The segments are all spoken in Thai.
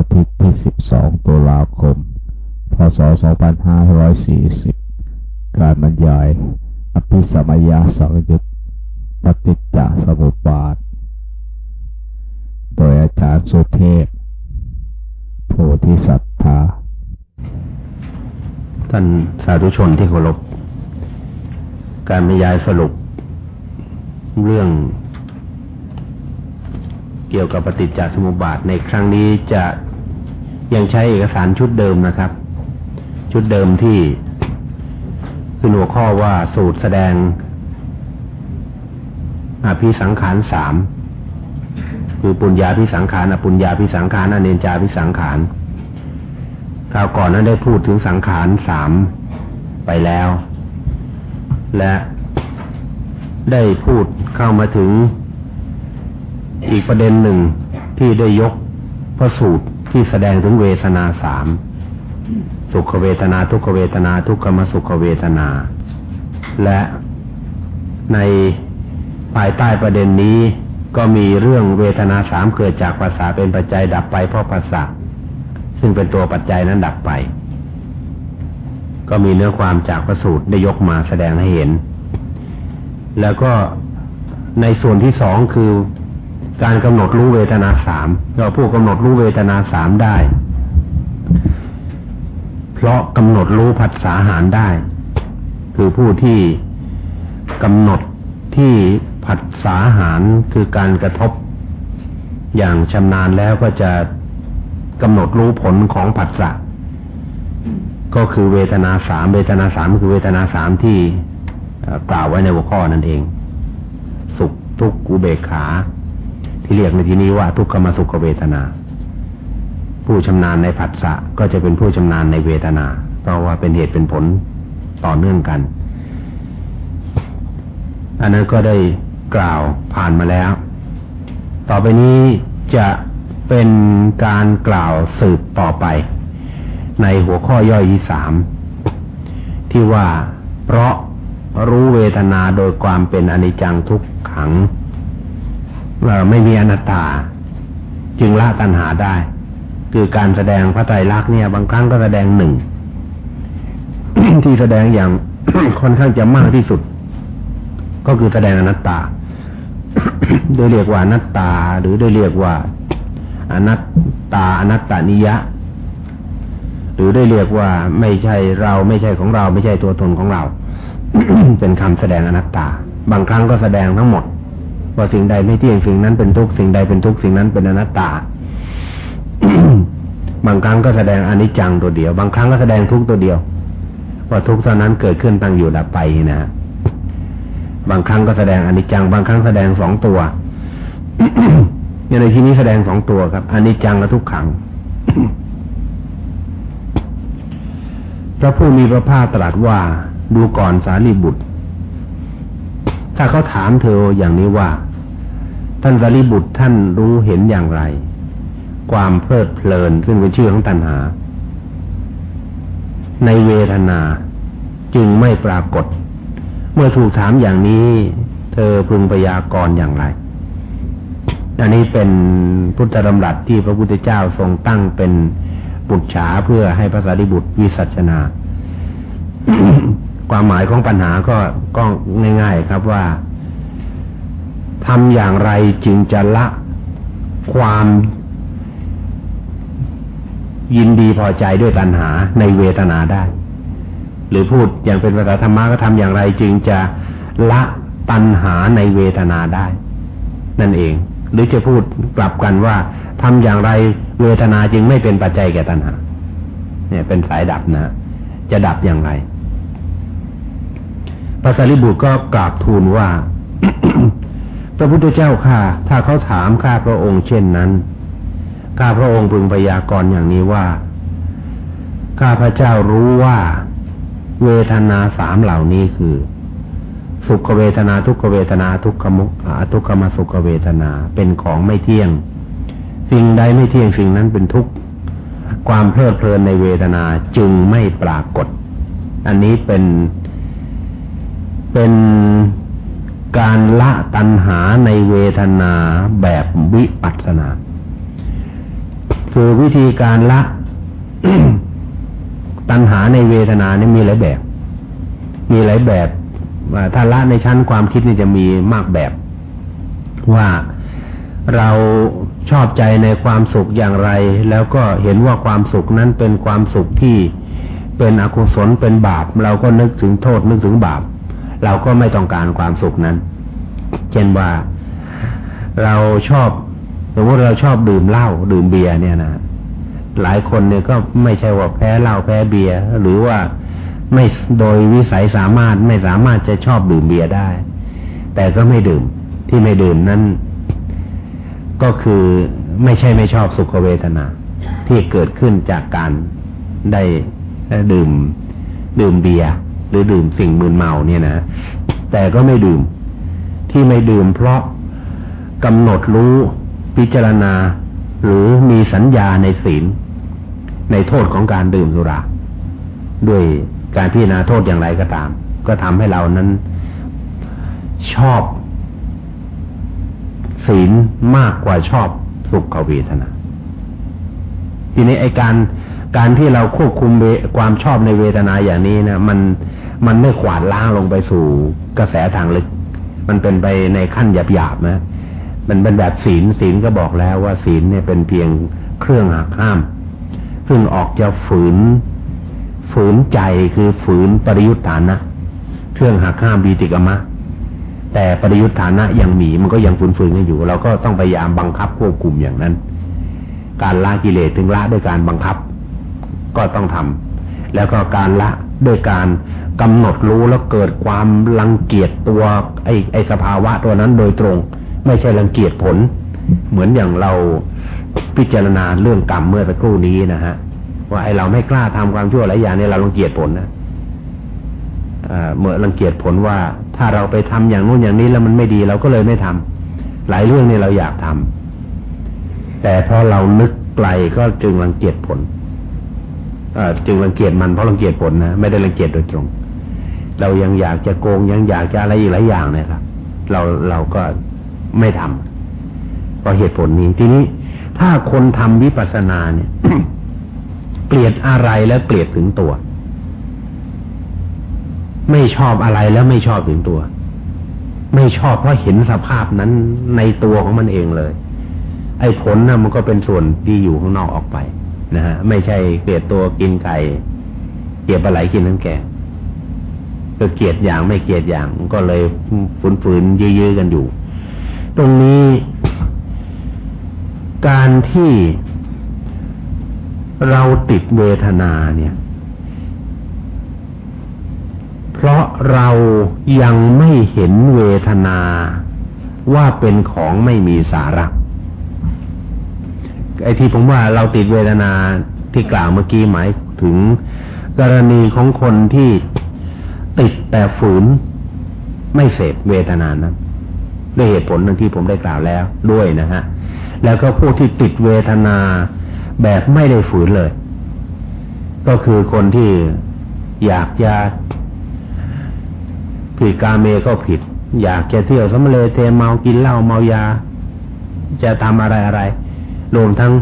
อาทิตย์ที่ 12 ตุลาคม พศ 2540 การบรรยาย อภิสมัยยาสังยุตปฏิจจสมุปบาท โดยอาจารย์สุเทพโพธิสัตธาท่านสาธุชนที่เคารพ การบรรยายสรุป เรื่องเกี่ยวกับปฏิจจสมุปบาทในครั้งนี้จะ ยังใช้เอกสารชุดเดิมนะครับ ชุดเดิมที่คือหัวข้อว่าสูตรแสดงอภิสังขารสามคือปุญญาพิสังขารอปุญญาพิสังขารอเนจาพิสังขารคราวก่อนนั้นได้พูดถึงสังขารสามไปแล้ว และได้พูดเข้ามาถึงอีกประเด็นหนึ่งที่ได้ยกพระสูตร ที่แสดงถึงเวทนาสามสุขเวทนาทุกขเวทนาทุกขมสุขเวทนา และในภายใต้ประเด็นนี้ก็มีเรื่องเวทนาสามเกิดจากภาษาเป็นปัจจัยดับไปเพราะภาษาซึ่งเป็นตัวปัจจัยนั้นดับไป ก็มีเนื้อความจากพระสูตรได้ยกมาแสดงให้เห็น แล้วก็ในส่วนที่สองคือ การกำหนดรู้เวทนาสามเราผู้กำหนดรู้เวทนาสามได้ เพราะกำหนดรู้ผัสสาหารได้ คือผู้ที่กำหนดที่ผัสสาหารคือการกระทบ อย่างชำนาญแล้วก็จะกำหนดรู้ผลของผัสสะก็คือเวทนาสามเวทนาสามคือเวทนาสามที่กล่าวไว้ในหัวข้อนั่นเอง สุขทุกข์กุเบกขา เรียกในที่นี้ว่าทุกขมสุขเวทนา ผู้ชำนาญในผัสสะก็จะเป็นผู้ชำนาญในเวทนา เพราะว่าเป็นเหตุเป็นผลต่อเนื่องกัน อันนั้นก็ได้กล่าวผ่านมาแล้ว ต่อไปนี้จะเป็นการกล่าวสืบต่อไป ในหัวข้อย่อยที่สามที่ว่าเพราะรู้เวทนาโดยความเป็นอนิจจังทุกขัง ไม่มีอนัตตา จึงละตัณหาได้ คือการแสดงพระไตรลักษณ์เนี่ย บางครั้งก็แสดงหนึ่ง ที่แสดงอย่างค่อนข้างจะมากที่สุด ก็คือแสดงอนัตตา โดยเรียกว่าอนัตตา หรือโดยเรียกว่า อนัตตาอนัตตานิยะ หรือได้เรียกว่าไม่ใช่เราไม่ใช่ของเรา ไม่ใช่ตัวตนของเรา เป็นคำแสดงอนัตตา บางครั้งก็แสดงทั้งหมด ว่าสิ่งใดไม่เที่ยงสิ่งนั้นเป็นทุกสิ่งใดเป็นทุกสิ่งนั้นเป็นอนัตตา บางครั้งก็แสดงอนิจจังตัวเดียว บางครั้งก็แสดงทุกตัวเดียว ว่าทุกเท่านั้นเกิดขึ้นตั้งอยู่ดับไปนะ บางครั้งก็แสดงอนิจจัง บางครั้งแสดงสองตัวในที่นี้แสดงสองตัวครับอนิจจังและทุกขังพระผู้มีพระภาคตรัสว่าดูก่อนสารีบุตร ถ้าเขาถามเธออย่างนี้ว่า ท่านสารีบุตรท่านรู้เห็นอย่างไร ความเพลิดเพลินซึ่งเป็นชื่อของตัณหา ในเวทนาจึงไม่ปรากฏ เมื่อถูกถามอย่างนี้ เธอพึงพยากรณ์อย่างไร อันนี้เป็นพุทธดำรัสที่พระพุทธเจ้าทรงตั้งเป็นบุตรฉาเพื่อให้พระสารีบุตรวิสัชนา ความหมายของปัญหาก็ก็ง่าย ๆ ครับว่าทำอย่างไรจึงจะละความยินดีพอใจด้วยตัณหาในเวทนาได้ หรือพูดอย่างเป็นภาษาธรรมะก็ทำอย่างไรจึงจะละตัณหาในเวทนาได้ นั่นเอง หรือจะพูดกลับกันว่าทำอย่างไรเวทนาจึงไม่เป็นปัจจัยแก่ตัณหา เนี่ยเป็นสายดับนะ จะดับอย่างไร พระสารีบุตรก็กราบทูลว่า พระพุทธเจ้าข้าถ้าเขาถามข้าพระองค์เช่นนั้น ข้าพระองค์พึงพยากรณ์อย่างนี้ว่า ข้าพระเจ้ารู้ว่า เวทนาสามเหล่านี้คือ สุขเวทนาทุกขเวทนาทุกขมุทุกขมสุขเวทนาเป็นของไม่เที่ยง สิ่งใดไม่เที่ยงสิ่งนั้นเป็นทุกข์ความเพลิดเพลินในเวทนาจึงไม่ปรากฏ อันนี้เป็น เป็นการละตัณหาในเวทนาแบบวิปัสสนา คือวิธีการละตัณหาในเวทนานี่มีหลายแบบ มีหลายแบบถ้าละในชั้นความคิดนี่จะมีมากแบบ ว่าเราชอบใจในความสุขอย่างไร แล้วก็เห็นว่าความสุขนั้นเป็นความสุขที่เป็นอกุศลเป็นบาป เราก็นึกถึงโทษนึกถึงบาป เราก็ไม่ต้องการความสุขนั้น เช่นว่าเราชอบสมมติเราชอบดื่มเหล้าดื่มเบียร์เนี่ยนะหลายคนเนี่ยก็ไม่ใช่ว่าแพ้เหล้าแพ้เบียร์หรือว่าไม่โดยวิสัยสามารถไม่สามารถจะชอบดื่มเบียร์ได้ แต่ก็ไม่ดื่มที่ไม่ดื่มนั้น ก็คือไม่ใช่ไม่ชอบสุขเวทนา ที่เกิดขึ้นจากการได้ดื่มดื่มเบียร์ หรือดื่มสิ่งมึนเมาเนี่ยนะแต่ก็ไม่ดื่ม ที่ไม่ดื่มเพราะกำหนดรู้พิจารณา หรือมีสัญญาในศีล ในโทษของการดื่มสุรา ด้วยการพิจารณาโทษอย่างไรก็ตาม ก็ทำให้เรานั้นชอบศีลมากกว่าชอบสุขเวทนา ทีนี้ไอการการที่เราควบคุมความชอบในเวทนาอย่างนี้นะมัน มันไม่ขวาดล้างลงไปสู่กระแสทางลึก มันเป็นไปในขั้นหยาบๆนะมันเป็นแบบศีลศีลก็บอกแล้วว่าศีลเนี่ยเป็นเพียงเครื่องหักห้าม ซึ่งออกจะฝืน ฝืนใจคือฝืนปริยุทธานะ เครื่องหักห้ามบีติกมะ แต่ปริยุทธานะยังมีมันก็ยังฝืนๆกันอยู่ เราก็ต้องพยายามบังคับควบคุมอย่างนั้น การละกิเลสถึงละด้วยการบังคับ ก็ต้องทำแล้วก็การละด้วยการ กำหนดรู้แล้วเกิดความรังเกียจตัวไอ้ไอ้สภาวะตัวนั้นโดยตรง ไม่ใช่รังเกียจผล เหมือนอย่างเราพิจารณาเรื่องกรรมเมื่อสักครู่นี้นะฮะว่าไอ้เราไม่กล้าทำความชั่วหลายอย่างเนี่ยเรารังเกียจผลนะเมื่อรังเกียจผลว่า ถ้าเราไปทำอย่างนู้นอย่างนี้แล้วมันไม่ดีเราก็เลยไม่ทำหลายเรื่องนี่เราอยากทำแต่พอเรานึกไกลก็จึงรังเกียจผลจึงรังเกียจมันเพราะรังเกียจผลนะไม่ได้รังเกียจโดยตรง เรายังอยากจะโกงยังอยากจะอะไรอีกหลายอย่างเนี่ยครับ เราเราก็ไม่ทำเพราะเหตุผลนี้ทีนี้ ถ้าคนทำวิปัสสนาเนี่ย เกลียดอะไรแล้วเกลียดถึงตัว ไม่ชอบอะไรแล้วไม่ชอบถึงตัว ไม่ชอบเพราะเห็นสภาพนั้นในตัวของมันเองเลย ไอ้ผลนะมันก็เป็นส่วนที่อยู่ข้างนอกออกไปนะฮะไม่ใช่เกลียดตัวกินไก่เกลียดปลาไหลกินน้ำแกง ก็เกลียดอย่างไม่เกลียดอย่างก็เลยฝืนๆยื้อๆกันอยู่ ตรงนี้การที่เราติดเวทนาเนี่ย เพราะเรายังไม่เห็นเวทนาว่าเป็นของไม่มีสาระไอ้ที่ผมว่าเราติดเวทนาที่กล่าวเมื่อกี้หมายถึงกรณีของคนที่ ติดแต่ฝืน ไม่เสพเวทนานั้นด้วยเหตุผลนึงที่ผมได้กล่าวแล้วด้วยนะฮะ แล้วก็ผู้ที่ติดเวทนาแบบไม่ได้ฝืนเลย ก็คือคนที่อยากจะผิดกาเมก็ผิด อยากจะเที่ยวสมเลเทเมากินเหล้าเมายา จะทำอะไรอะไรรวมทั้ง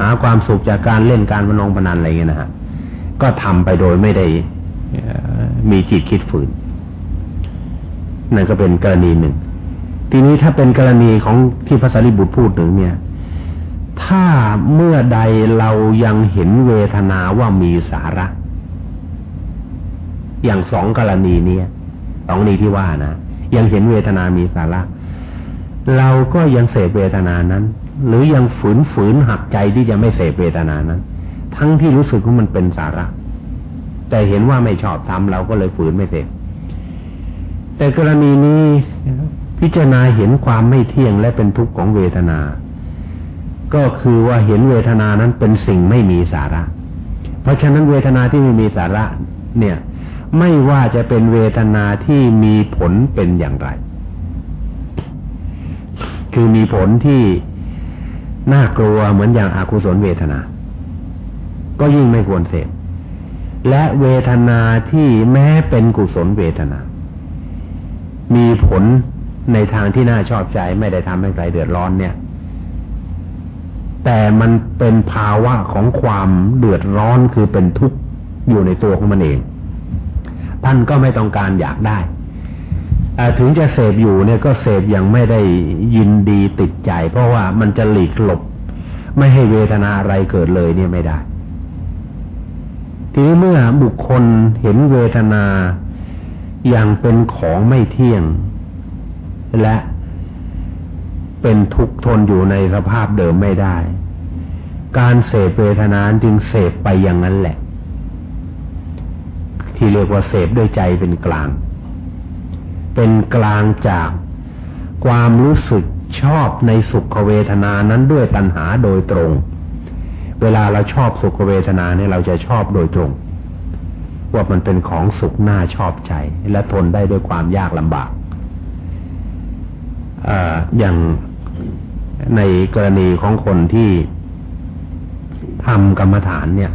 หาความสุขจากการเล่นการพนองพนันอะไรเงี้ยนะฮะ ก็ทำไปโดยไม่ได้ มีจิตคิดฝืนนั่นก็เป็นกรณีหนึ่ง ทีนี้ถ้าเป็นกรณีของที่พระสารีบุตรพูดถึงเนี่ย ถ้าเมื่อใดเรายังเห็นเวทนาว่ามีสาระ อย่างสองกรณีนี้สองนี้ที่ว่านะยังเห็นเวทนามีสาระ เราก็ยังเสพเวทนานั้น หรือยังฝืนฝืนหักใจที่จะไม่เสพเวทนานั้น ทั้งที่รู้สึกว่ามันเป็นสาระ แต่เห็นว่าไม่ชอบทำเราก็เลยฝืนไม่เสพแต่กรณีนี้พิจารณาเห็นความไม่เที่ยงและเป็นทุกข์ของเวทนา ก็คือว่าเห็นเวทนานั้นเป็นสิ่งไม่มีสาระ เพราะฉะนั้นเวทนาที่ไม่มีสาระ เนี่ย ไม่ว่าจะเป็นเวทนาที่มีผลเป็นอย่างไร คือมีผลที่น่ากลัวเหมือนอย่างอากุศลเวทนา ก็ยิ่งไม่ควรเสพ และเวทนาที่แม้เป็นกุศลเวทนา มีผลในทางที่น่าชอบใจไม่ได้ทำให้ใครเดือดร้อนเนี่ย แต่มันเป็นภาวะของความเดือดร้อนคือเป็นทุกข์อยู่ในตัวของมันเอง ท่านก็ไม่ต้องการอยากได้ถึงจะเสพอยู่เนี่ยก็เสพยังไม่ได้ยินดีติดใจ เพราะว่ามันจะหลีกหลบ ไม่ให้เวทนาอะไรเกิดเลยเนี่ยไม่ได้ ทีนี้เมื่อบุคคลเห็นเวทนาอย่างเป็นของไม่เที่ยง และเป็นทุกข์ทนอยู่ในสภาพเดิมไม่ได้ การเสพเวทนาจึงเสพไปอย่างนั้นแหละ ที่เรียกว่าเสพด้วยใจเป็นกลาง เป็นกลางจากความรู้สึกชอบในสุขเวทนานั้นด้วยตัณหาโดยตรง เวลาเราชอบสุขเวทนาเนี่ยเราจะชอบโดยตรง ว่ามันเป็นของสุขน่าชอบใจ และทนได้ด้วยความยากลำบากออย่างในกรณีของคนที่ทำกรรมฐานเนี่ย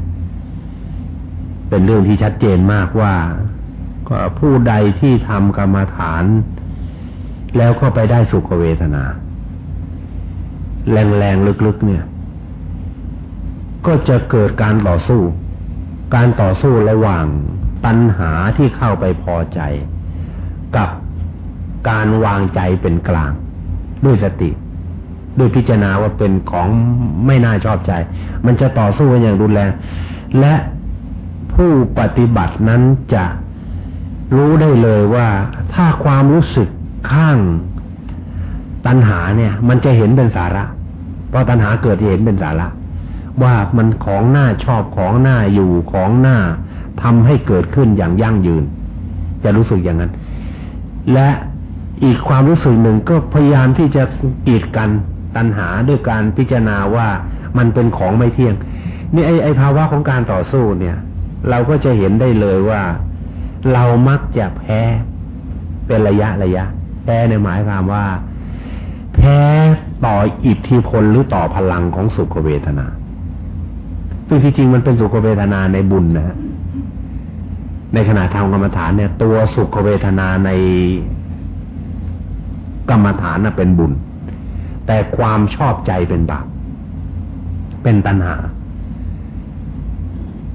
เป็นเรื่องที่ชัดเจนมากว่าผู้ใดที่ทำกรรมฐาน แล้วก็ไปได้สุขเวทนา แรงๆลึกๆเนี่ย ก็จะเกิดการต่อสู้ การต่อสู้ระหว่างตัณหาที่เข้าไปพอใจ กับการวางใจเป็นกลาง ด้วยสติ ด้วยพิจารณาว่าเป็นของไม่น่าชอบใจ มันจะต่อสู้กันอย่างรุนแรง และผู้ปฏิบัตินั้นจะรู้ได้เลยว่าถ้าความรู้สึกข้างตัณหาเนี่ย มันจะเห็นเป็นสาระ เพราะตัณหาเกิดเห็นเป็นสาระ ว่ามันของหน้าชอบของหน้าอยู่ของหน้าทำให้เกิดขึ้นอย่างยั่งยืน จะรู้สึกอย่างนั้น และอีกความรู้สึกหนึ่งก็พยายามที่จะกีดกันตัณหาด้วยการพิจารณาว่ามันเป็นของไม่เที่ยง นี่ไอไอภาวะของการต่อสู้เนี่ย เราก็จะเห็นได้เลยว่า เรามักจะแพ้เป็นระยะระยะแพ้ในหมายความว่า แพ้ต่ออิทธิพลหรือต่อพลังของสุขเวทนา ซึ่งที่จริงมันเป็นสุขเวทนาในบุญนะฮะในขณะทำกรรมฐานเนี่ย ตัวสุขเวทนาในกรรมฐานน่ะเป็นบุญ แต่ความชอบใจเป็นบาปเป็นตัณหา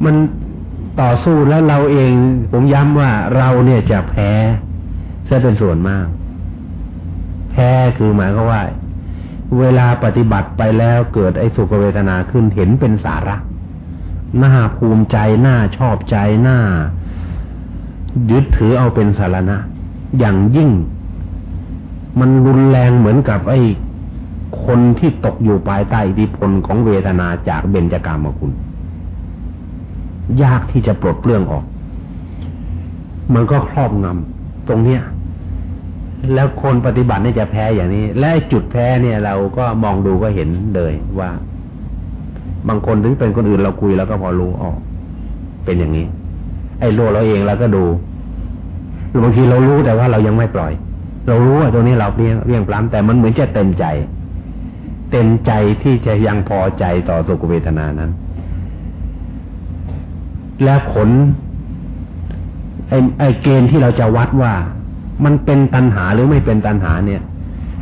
มันต่อสู้แล้วเราเอง ผมย้ำว่าเราเนี่ยจะแพ้ซะเป็นส่วนมาก แพ้คือหมายก็ว่า เวลาปฏิบัติไปแล้วเกิดไอ้สุขเวทนาขึ้นเห็นเป็นสาระ หน่าภูมิใจหน่าชอบใจหน่ายึดถือเอาเป็นสารณะ อย่างยิ่ง มันรุนแรงเหมือนกับไอ้คนที่ตกอยู่ภายใต้อิทธิพลของเวทนาจากเบญจากามคุณ ยากที่จะปลดเปลื้องออก มันก็ครอบงำตรงเนี้ยแล้วคนปฏิบัตินี่จะแพ้อย่างนี้ และจุดแพ้เนี่ยเราก็มองดูก็เห็นเลยว่า บางคนถึงเป็นคนอื่นเราคุยแล้วก็พอรู้ออกเป็นอย่างนี้ ไอ้โลเราเองเราก็ดูบางทีเรารู้แต่ว่าเรายังไม่ปล่อย เรารู้ว่าตรงนี้เราเรียงเรียงปล้ำแต่มันเหมือนจะเต็มใจ เต็มใจที่จะยังพอใจต่อสุขเวทนานั้น และผลไอ้ไอ้เกณฑ์ที่เราจะวัดว่ามันเป็นตัณหาหรือไม่เป็นตัณหาเนี่ย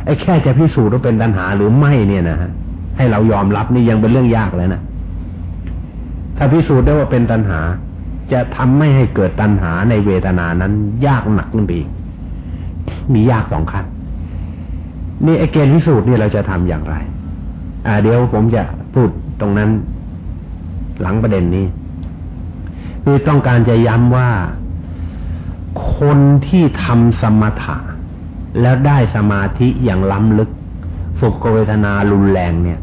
ไอ้แค่จะพิสูจน์ว่าเป็นตัณหาหรือไม่เนี่ยนะฮะ ให้เรายอมรับนี่ยังเป็นเรื่องยากเลยนะถ้าพิสูจน์ได้ว่าเป็นตัณหา จะทำไม่ให้เกิดตัณหาในเวทนานั้น ยากหนักขึ้นไปอีกมียากสองขั้นนี่ไอ้เกณฑ์พิสูจน์นี่เราจะทำอย่างไร อ่า เดี๋ยวผมจะพูดตรงนั้น หลังประเด็นนี้ คือต้องการจะย้ำว่าคนที่ทำสมถะแล้วได้สมาธิอย่างล้ำลึก สุขเวทนารุนแรงเนี่ย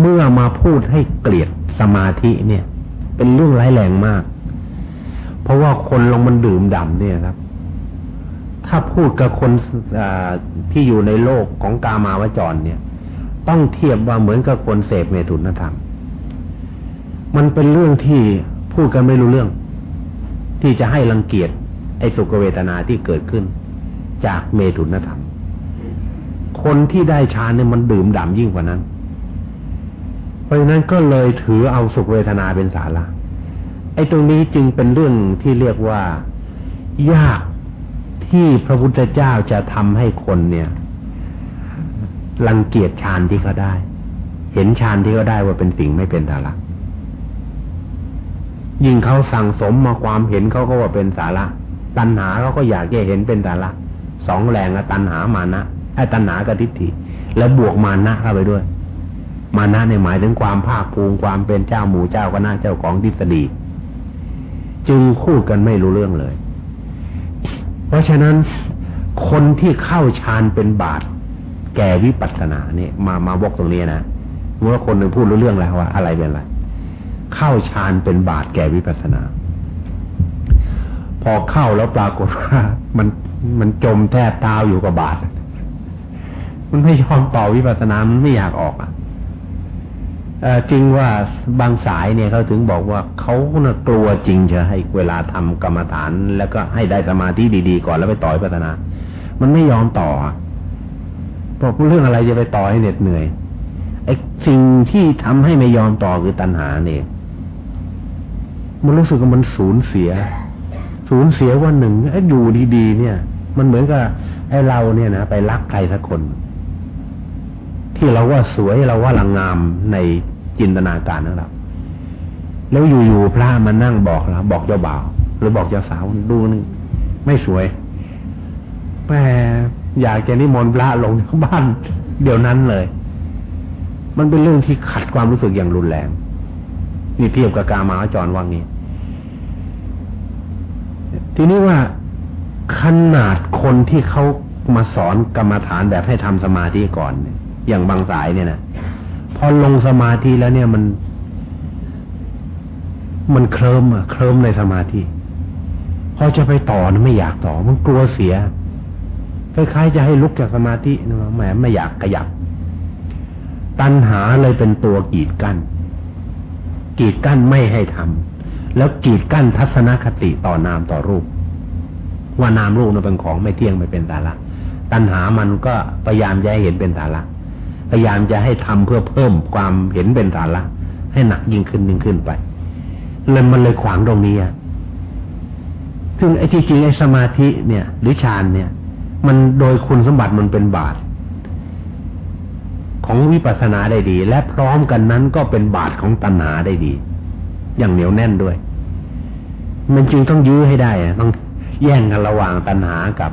เมื่อมาพูดให้เกลียดสมาธิเนี่ย เป็นเรื่องร้ายแรงมาก เพราะว่าคนลงมันดื่มด่ำเนี่ยครับ ถ้าพูดกับคนที่อยู่ในโลกของกามาวจรเนี่ย ต้องเทียบว่าเหมือนกับคนเสพเมตุนธรรม มันเป็นเรื่องที่พูดกันไม่รู้เรื่อง ที่จะให้รังเกียจไอ้สุขเวทนาที่เกิดขึ้นจากเมตุนธรรม คนที่ได้ฌานเนี่ยมันดื่มด่ำยิ่งกว่านั้น เพราะฉะนั้นก็เลยถือเอาสุขเวทนาเป็นสาระไอ้ตรงนี้จึงเป็นเรื่องที่เรียกว่า ยากที่พระพุทธเจ้าจะทำให้คนเนี่ยรังเกียจฌานที่เขาได้ เห็นฌานที่เขาได้ว่าเป็นสิ่งไม่เป็นสาระยิ่งเขาสั่งสมมาความเห็นเขาก็ว่าเป็นสาระตัณหาเขาก็อยากจะเห็นเป็นสาระสองแรงอะตัณหามานะ ไอ้ตัณหากับทิฏฐิ แล้วบวกมานะเข้าไปด้วย มานะในหมายถึงความภาคภูมิความเป็นเจ้าหมู่เจ้าก็น่าเจ้าของทฤษฎี จึงพูดกันไม่รู้เรื่องเลย เพราะฉะนั้นคนที่เข้าฌานเป็นบาตแก่วิปัสสนาเนี่ยมามาวกตรงนี้นะเมื่อคนหนึ่งพูดรู้เรื่องแล้วว่า อะไรเป็นอะไรเข้าฌานเป็นบาตแก่วิปัสสนา พอเข้าแล้วปรากฏว่ามันมันจมแทบเท้าอยู่กับบาต มันไม่ยอมต่อวิปัสสนา มันไม่อยากออกอะจริงว่าบางสายเนี่ยเขาถึงบอกว่าเขาเนี่ยกลัวจริงจะให้เวลาทำกรรมฐาน แล้วก็ให้ได้สมาธิดีๆก่อนแล้วไปต่อยพัฒนา มันไม่ยอมต่อบอกเรื่องอะไรจะไปต่อให้เหน็ดเหนื่อยไอ้สิ่งที่ทำให้ไม่ยอมต่อคือตัณหาเนี่ยมันรู้สึกว่ามันสูญเสีย สูญเสียวันหนึ่งไอ้อยู่ดีๆเนี่ย มันเหมือนกับไอ้เราเนี่ยนะไปรักใครสักคน ที่เราว่าสวยเราว่าลังงามในจินตนาการของเราแล้วอยู่ๆพระมานั่งบอกเราบอกเจ้าบ่าว หรือบอกเจ้าสาวดูนึงไม่สวยแหมอยากจะนิมนต์พระลงบ้าน เดี๋ยวนั้นเลย มันเป็นเรื่องที่ขัดความรู้สึกอย่างรุนแรงนี่เทียบกับกามาจรว่างนี้ทีนี้ว่าขนาดคนที่เขามาสอนกรรมฐานแบบให้ทำสมาธิก่อนเนี่ย อย่างบางสายเนี่ยนะพอลงสมาธิแล้วเนี่ยมัน มันเคลิมอะเคลิมในสมาธิพอจะไปต่อนะไม่อยากต่อ มันกลัวเสียคล้ายๆจะให้ลุกจากสมาธินะแหมไม่อยากขยับ ตัณหาเลยเป็นตัวกีดกัน้นกีดกั้นไม่ให้ทำแล้วกีดกั้นทัศนคติต่อนามต่อรูป ว่านามรูปนั้นเป็นของไม่เที่ยงไม่เป็นตาละตัณหามันก็พยายามจะให้เห็นเป็นตาละ พยายามจะให้ทำเพื่อเพิ่มความเห็นเป็นตาละให้หนักยิ่งขึ้นยิ่งขึ้นไปเลยมันเลยขวางตรงนี้อะซึ่งไอ้ที่จริงไอ้สมาธิเนี่ย หรือฌานเนี่ย มันโดยคุณสมบัติมันเป็นบาตของวิปัสสนาได้ดี และพร้อมกันนั้นก็เป็นบาตของตัณหาได้ดี อย่างเหนียวแน่นด้วย มันจึงต้องยื้อให้ได้ต้องแย่งกันระหว่างตัณหากับ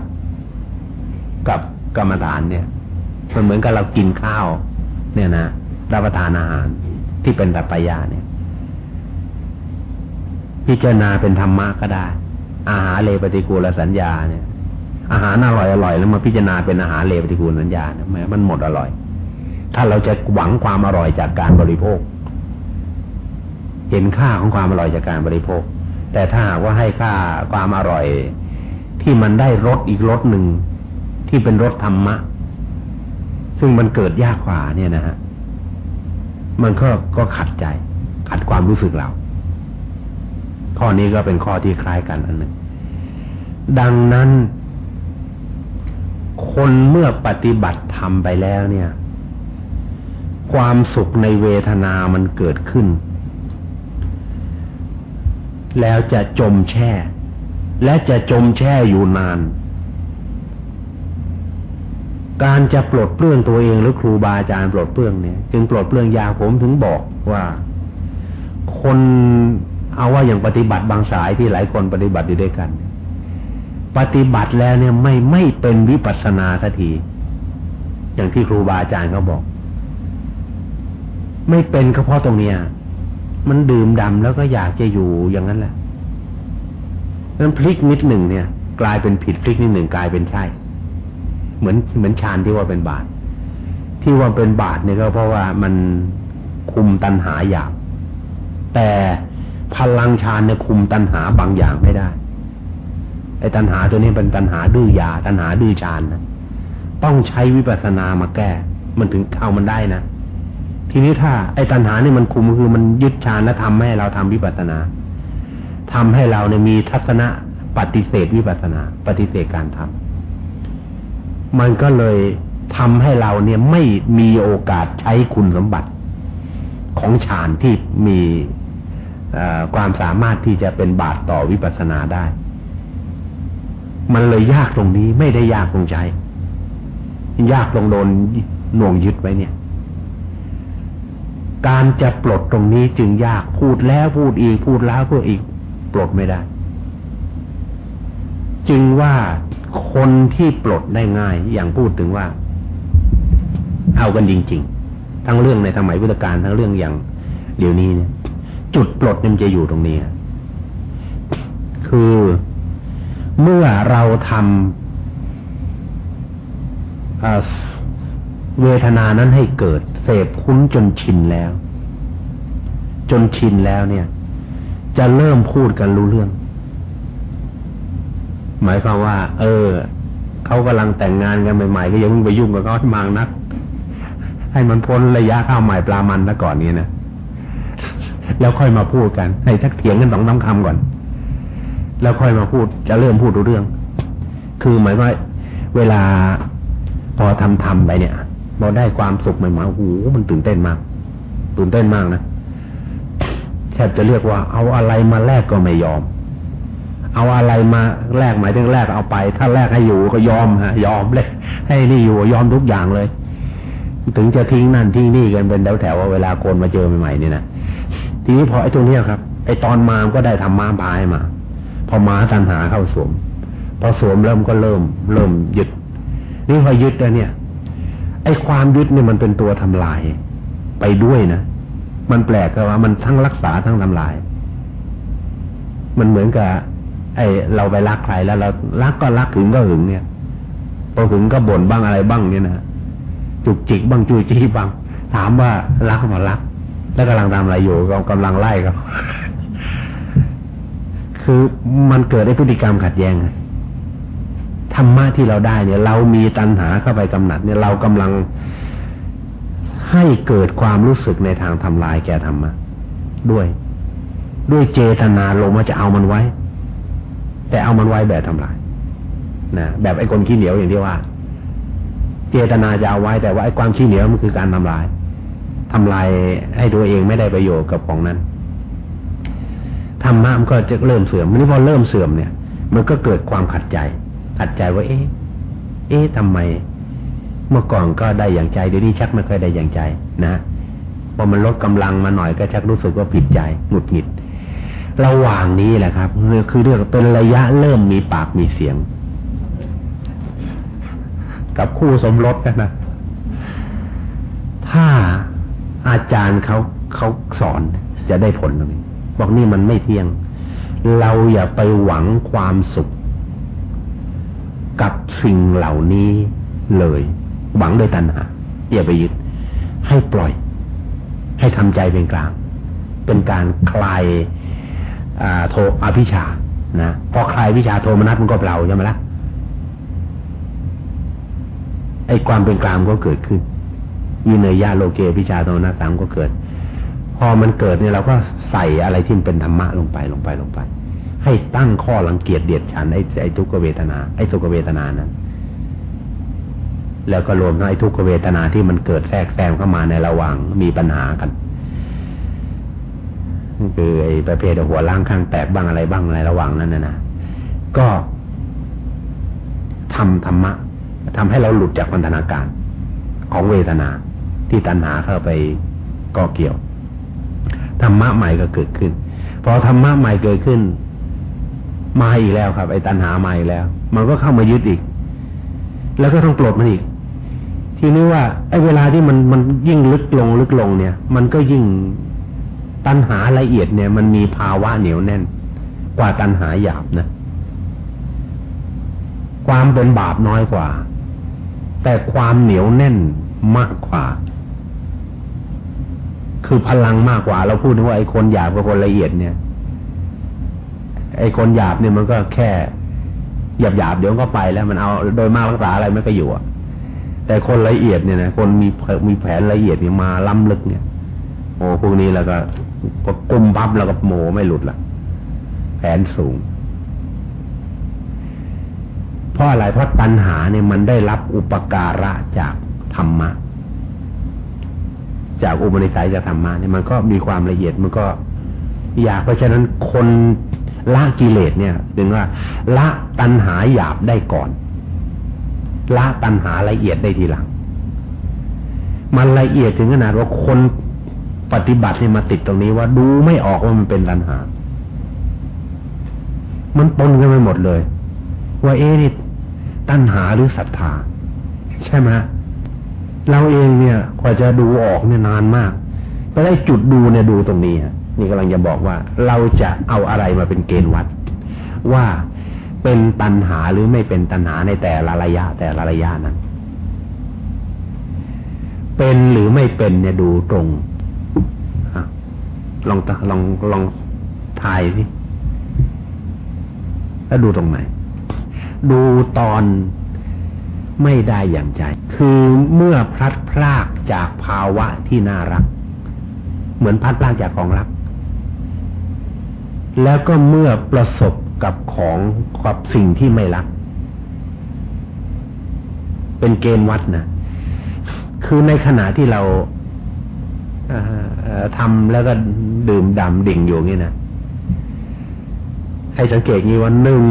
กับกรรมฐานเนี่ย มันเหมือนกับเรากินข้าว เนี่ยนะรับประทานอาหารที่เป็นตัปยาเนี่ย พิจารณาเป็นธรรมะก็ได้ อาหารเลปฏิกูลสัญญาเนี่ย อาหารอร่อยอร่อยแล้วมาพิจารณาเป็นอาหารเลปฏิกูลสัญญาเนี่ยแม้มันหมดอร่อย ถ้าเราจะหวังความอร่อยจากการบริโภค เห็นค่าของความอร่อยจากการบริโภค แต่ถ้าหากว่าให้ค่าความอร่อย ที่มันได้รสอีกรสหนึ่งที่เป็นรสธรรมะ ซึ่งมันเกิดยากกว่าเนี่ยนะฮะมันก็ก็ขัดใจ ขัดความรู้สึกเรา ข้อนี้ก็เป็นข้อที่คล้ายกันอันหนึ่ง ดังนั้น คนเมื่อปฏิบัติทำไปแล้วเนี่ย ความสุขในเวทนามันเกิดขึ้น แล้วจะจมแช่ และจะจมแช่อยู่นาน การจะปลดเปลื้องตัวเองหรือครูบาอาจารย์ปลดเปลื้องเนี่ยจึงปลดเปลื้องยาผมถึงบอกว่า คนเอาว่าอย่างปฏิบัติบางสายที่หลายคนปฏิบัติอยู่ด้วยกัน ปฏิบัติแล้วเนี่ยไม่ไม่เป็นวิปัสสนาสักทีอย่างที่ครูบาอาจารย์เขาบอก ไม่เป็นก็เพราะตรงเนี้ยมันดื่มดำแล้วก็อยากจะอยู่อย่างนั้นแหละนั้นพลิกนิดหนึ่งเนี่ย กลายเป็นผิดพลิกนิดหนึ่งกลายเป็นใช่ เหมือนเหมือนฌานที่ว่าเป็นบาทที่ว่าเป็นบาทเนี่ยก็เพราะว่ามันคุมตัณหาหยาบแต่พลังฌานเนี่ยคุมตัณหาบางอย่างไม่ได้ไอ้ตัณหาตัวนี้เป็นตัณหาดื้อยาตัณหาดื้อฌานนะต้องใช้วิปัสสนามาแก้ มันถึงเข้ามันได้นะทีนี้ถ้าไอ้ตัณหาเนี่ยมันคุมคือมันยึดฌานและทำให้เราทำวิปัสสนาทำให้เราเนี่ยมีทัศนะปฏิเสธวิปัสสนา ปฏิเสธการทำ มันก็เลยทำให้เราเนี่ยไม่มีโอกาสใช้คุณสมบัติของฌานที่มีความสามารถที่จะเป็นบาตต่อวิปัสสนาได้ มันเลยยากตรงนี้ไม่ได้ยากตรงใจ ยากตรงโดนหน่วงยึดไว้เนี่ย การจะปลดตรงนี้จึงยากพูดแล้วพูดอีกพูดแล้วพูดอีก ปลดไม่ได้ จึงว่า คนที่ปลดได้ง่าย อย่างพูดถึงว่า เอากันจริง ๆ ทั้งเรื่องในสมัยพุทธกาลทั้งเรื่องอย่างเดี๋ยวนี้เนี่ยจุดปลดมันจะอยู่ตรงนี้ คือเมื่อเราทำเวทนานั้นให้เกิด เสพคุ้นจนชินแล้ว จนชินแล้วเนี่ย จะเริ่มพูดกันรู้เรื่อง หมายความว่า เออเขากำลังแต่งงานกันใหม่ๆก็อย่าเพิ่งไปยุ่งกับเขาให้มางนัก ให้มันพ้นระยะข้าวใหม่ปลามันซะก่อนนี้นะแล้วค่อยมาพูดกัน ให้ทักเถียงกันสองสาคำก่อน แล้วค่อยมาพูดจะเริ่มพูดรู้เรื่อง คือหมายว่า เวลาพอทำทำไปเนี่ยเราได้ความสุขใหม่ๆโอ้โหมันตื่นเต้นมาก ตื่นเต้นมากนะแทบจะเรียกว่าเอาอะไรมาแลกก็ไม่ยอม เอาอะไรมาแลกหมายถึงแลกเอาไป ถ้าแลกให้อยู่ก็ยอมฮะยอมเลย ให้นี่อยู่ยอมทุกอย่างเลย ถึงจะทิ้งนั่นทิ้งนี่กันเป็นแถวๆว่าเวลาคนมาเจอใหม่ๆนี่นะทีนี้พอไอ้ตรงนี้ครับไอ้ตอนมามก็ได้ทำมาพายมา พอมาตันหาเข้าสวมพอสวมเริ่มก็เริ่ม เริ่มยึด นี่พอยึดแล้วเนี่ย ไอ้ความยึดเนี่ยมันเป็นตัวทำลาย ไปด้วยนะมันแปลกก็ว่ามันทั้งรักษาทั้งทำลาย มันเหมือนกับ ไอ้เราไปรักใครแล้วเรารักก็รักถึงก็หึงเนี่ยพอหึงก็บ่นบ้างอะไรบ้างเนี่ยนะจุกจิกบ้างจุยจี้บ้าง ถามว่ารักมารัก แล้วกำลังทำอะไรอยู่กำลังไล่ก็คือมันเกิดได้พฤติกรรมขัดแย้งธรรมะที่เราได้เนี่ย เรามีตัณหาเข้าไปกำหนัด เนี่ยเรากำลังให้เกิดความรู้สึกในทางทำลายแก่ธรรมะด้วย ด้วยเจตนาลงมาจะเอามันไว้ แต่เอามันไว้แบบทำลายนะแบบไอ้คนขี้เหนียวอย่างที่ว่า เจตนาจะเอาไว้แต่ว่าไอ้ความขี้เหนียวมันคือการทำลายทำลายให้ตัวเองไม่ได้ประโยชน์กับของนั้นธรรมะมันก็จะเริ่มเสื่อมนี่พอเริ่มเสื่อมเนี่ย มันก็เกิดความขัดใจ ขัดใจว่า เอ๊ะ เอ๊ะทำไม เมื่อก่อนก็ได้อย่างใจเดี๋ยวนี้ชักไม่ค่อยได้อย่างใจ นะพอมันลดกำลังมาหน่อยก็ชักรู้สึกว่าผิดใจหงุดหงิด ระหว่างนี้แหละครับคือเรื่องเป็นระยะเริ่มมีปากมีเสียง กับคู่สมรสกันนะถ้าอาจารย์เขาเขาสอนจะได้ผลตรงนี้บอกนี่มันไม่เที่ยง เราอย่าไปหวังความสุข กับสิ่งเหล่านี้เลย หวังโดยตัณหาอย่าไปยึดให้ปล่อย ให้ทำใจเป็นกลาง เป็นการคลาย โทอภิชานะพอคลายวิชาโทมนัสมันก็เปล่าใช่ไหมละ่ะไอ้ความเป็นกลางก็เกิดขึ้นยินเนยาโลเกพิชาโทมนัสสามก็เกิด พอมันเกิดเนี่ยเราก็ใส่อะไรที่เป็นธรรมะลงไปลงไปลงไป ให้ตั้งข้อรังเกียจเดียดฉันไอ้ไอ้ทุกขเวทนา ไอ้สุขเวทนานั้น แล้วก็รวมทั้งไอ้ทุกขเวทนาที่มันเกิดแทรกแซงเข้ามาในระหว่างมีปัญหากัน คือไอ้ประเภทหัวล่างข้างแตกบ้างอะไรบ้างในระหว่างนั้นนะนะก็ทำธรรมะทำให้เราหลุดจากพันธนาการของเวทนาที่ตัณหาเข้าไปก่อเกี่ยวธรรมะใหม่ก็เกิดขึ้น พอธรรมะใหม่เกิดขึ้น มาอีกแล้วครับ ไอ้ตัณหามาอีกแล้ว มันก็เข้ามายึดอีก แล้วก็ต้องปลดมันอีก ทีนี้ว่าไอ้เวลาที่มันมันยิ่งลึกลงลึกลงเนี่ย มันก็ยิ่ง ตัณหาละเอียดเนี่ย มันมีภาวะเหนียวแน่น กว่าตัณหาหยาบนะ ความเป็นบาปน้อยกว่า แต่ความเหนียวแน่นมากกว่า คือพลังมากกว่า เราพูดถึงว่าไอ้คนหยาบกับคนละเอียดเนี่ย ไอ้คนหยาบเนี่ยมันก็แค่หยาบหยาบเดี๋ยวก็ไปแล้วมันเอาโดยมากรักษาอะไรไม่ก็อยู่อะแต่คนละเอียดเนี่ยนะคนมีมีแผนละเอียดเนี่ยมาล้ำลึกเนี่ย โอ้พวกนี้แล้วก็ ก็กุมพับแล้วก็โมไม่หลุดละแผนสูง เพราะอะไรเพราะตัณหาเนี่ยมันได้รับอุปการะจากธรรมะ จากอุปนิสัยจากธรรมะเนี่ยมันก็มีความละเอียดมันก็ อยากเพราะฉะนั้นคนละกิเลสเนี่ยถึงว่า ละตัณหาหยาบได้ก่อน ละตัณหาละเอียดได้ทีหลัง มันละเอียดถึงขนาดว่าคน ปฏิบัติเนี่ยมาติดตรงนี้ว่าดูไม่ออกว่ามันเป็นตัณหา มันปนกันไปหมดเลย ว่าเอ๊นี่ตัณหาหรือศรัทธา ใช่ไหมเราเองเนี่ยกว่าจะดูออกเนี่ยนานมากไปได้จุดดูเนี่ยดูตรงนี้นี่กำลังจะบอกว่า เราจะเอาอะไรมาเป็นเกณฑ์วัด ว่าเป็นตัณหาหรือไม่เป็นตัณหาในแต่ละระยะ แต่ละระยะนั้นเป็นหรือไม่เป็นเนี่ยดูตรง ลองลองลองทายสิแล้วดูตรงไหน ดูตอนไม่ได้อย่างใจ คือเมื่อพลัดพรากจากภาวะที่น่ารัก เหมือนพลัดพรากจากของรัก แล้วก็เมื่อประสบกับของกับสิ่งที่ไม่รัก เป็นเกณฑ์วัดนะ คือในขณะที่เรา ทำแล้วก็ดื่มดำดิ่งอยู่นี่นะให้สังเกตงี้ว่าหนึ่ง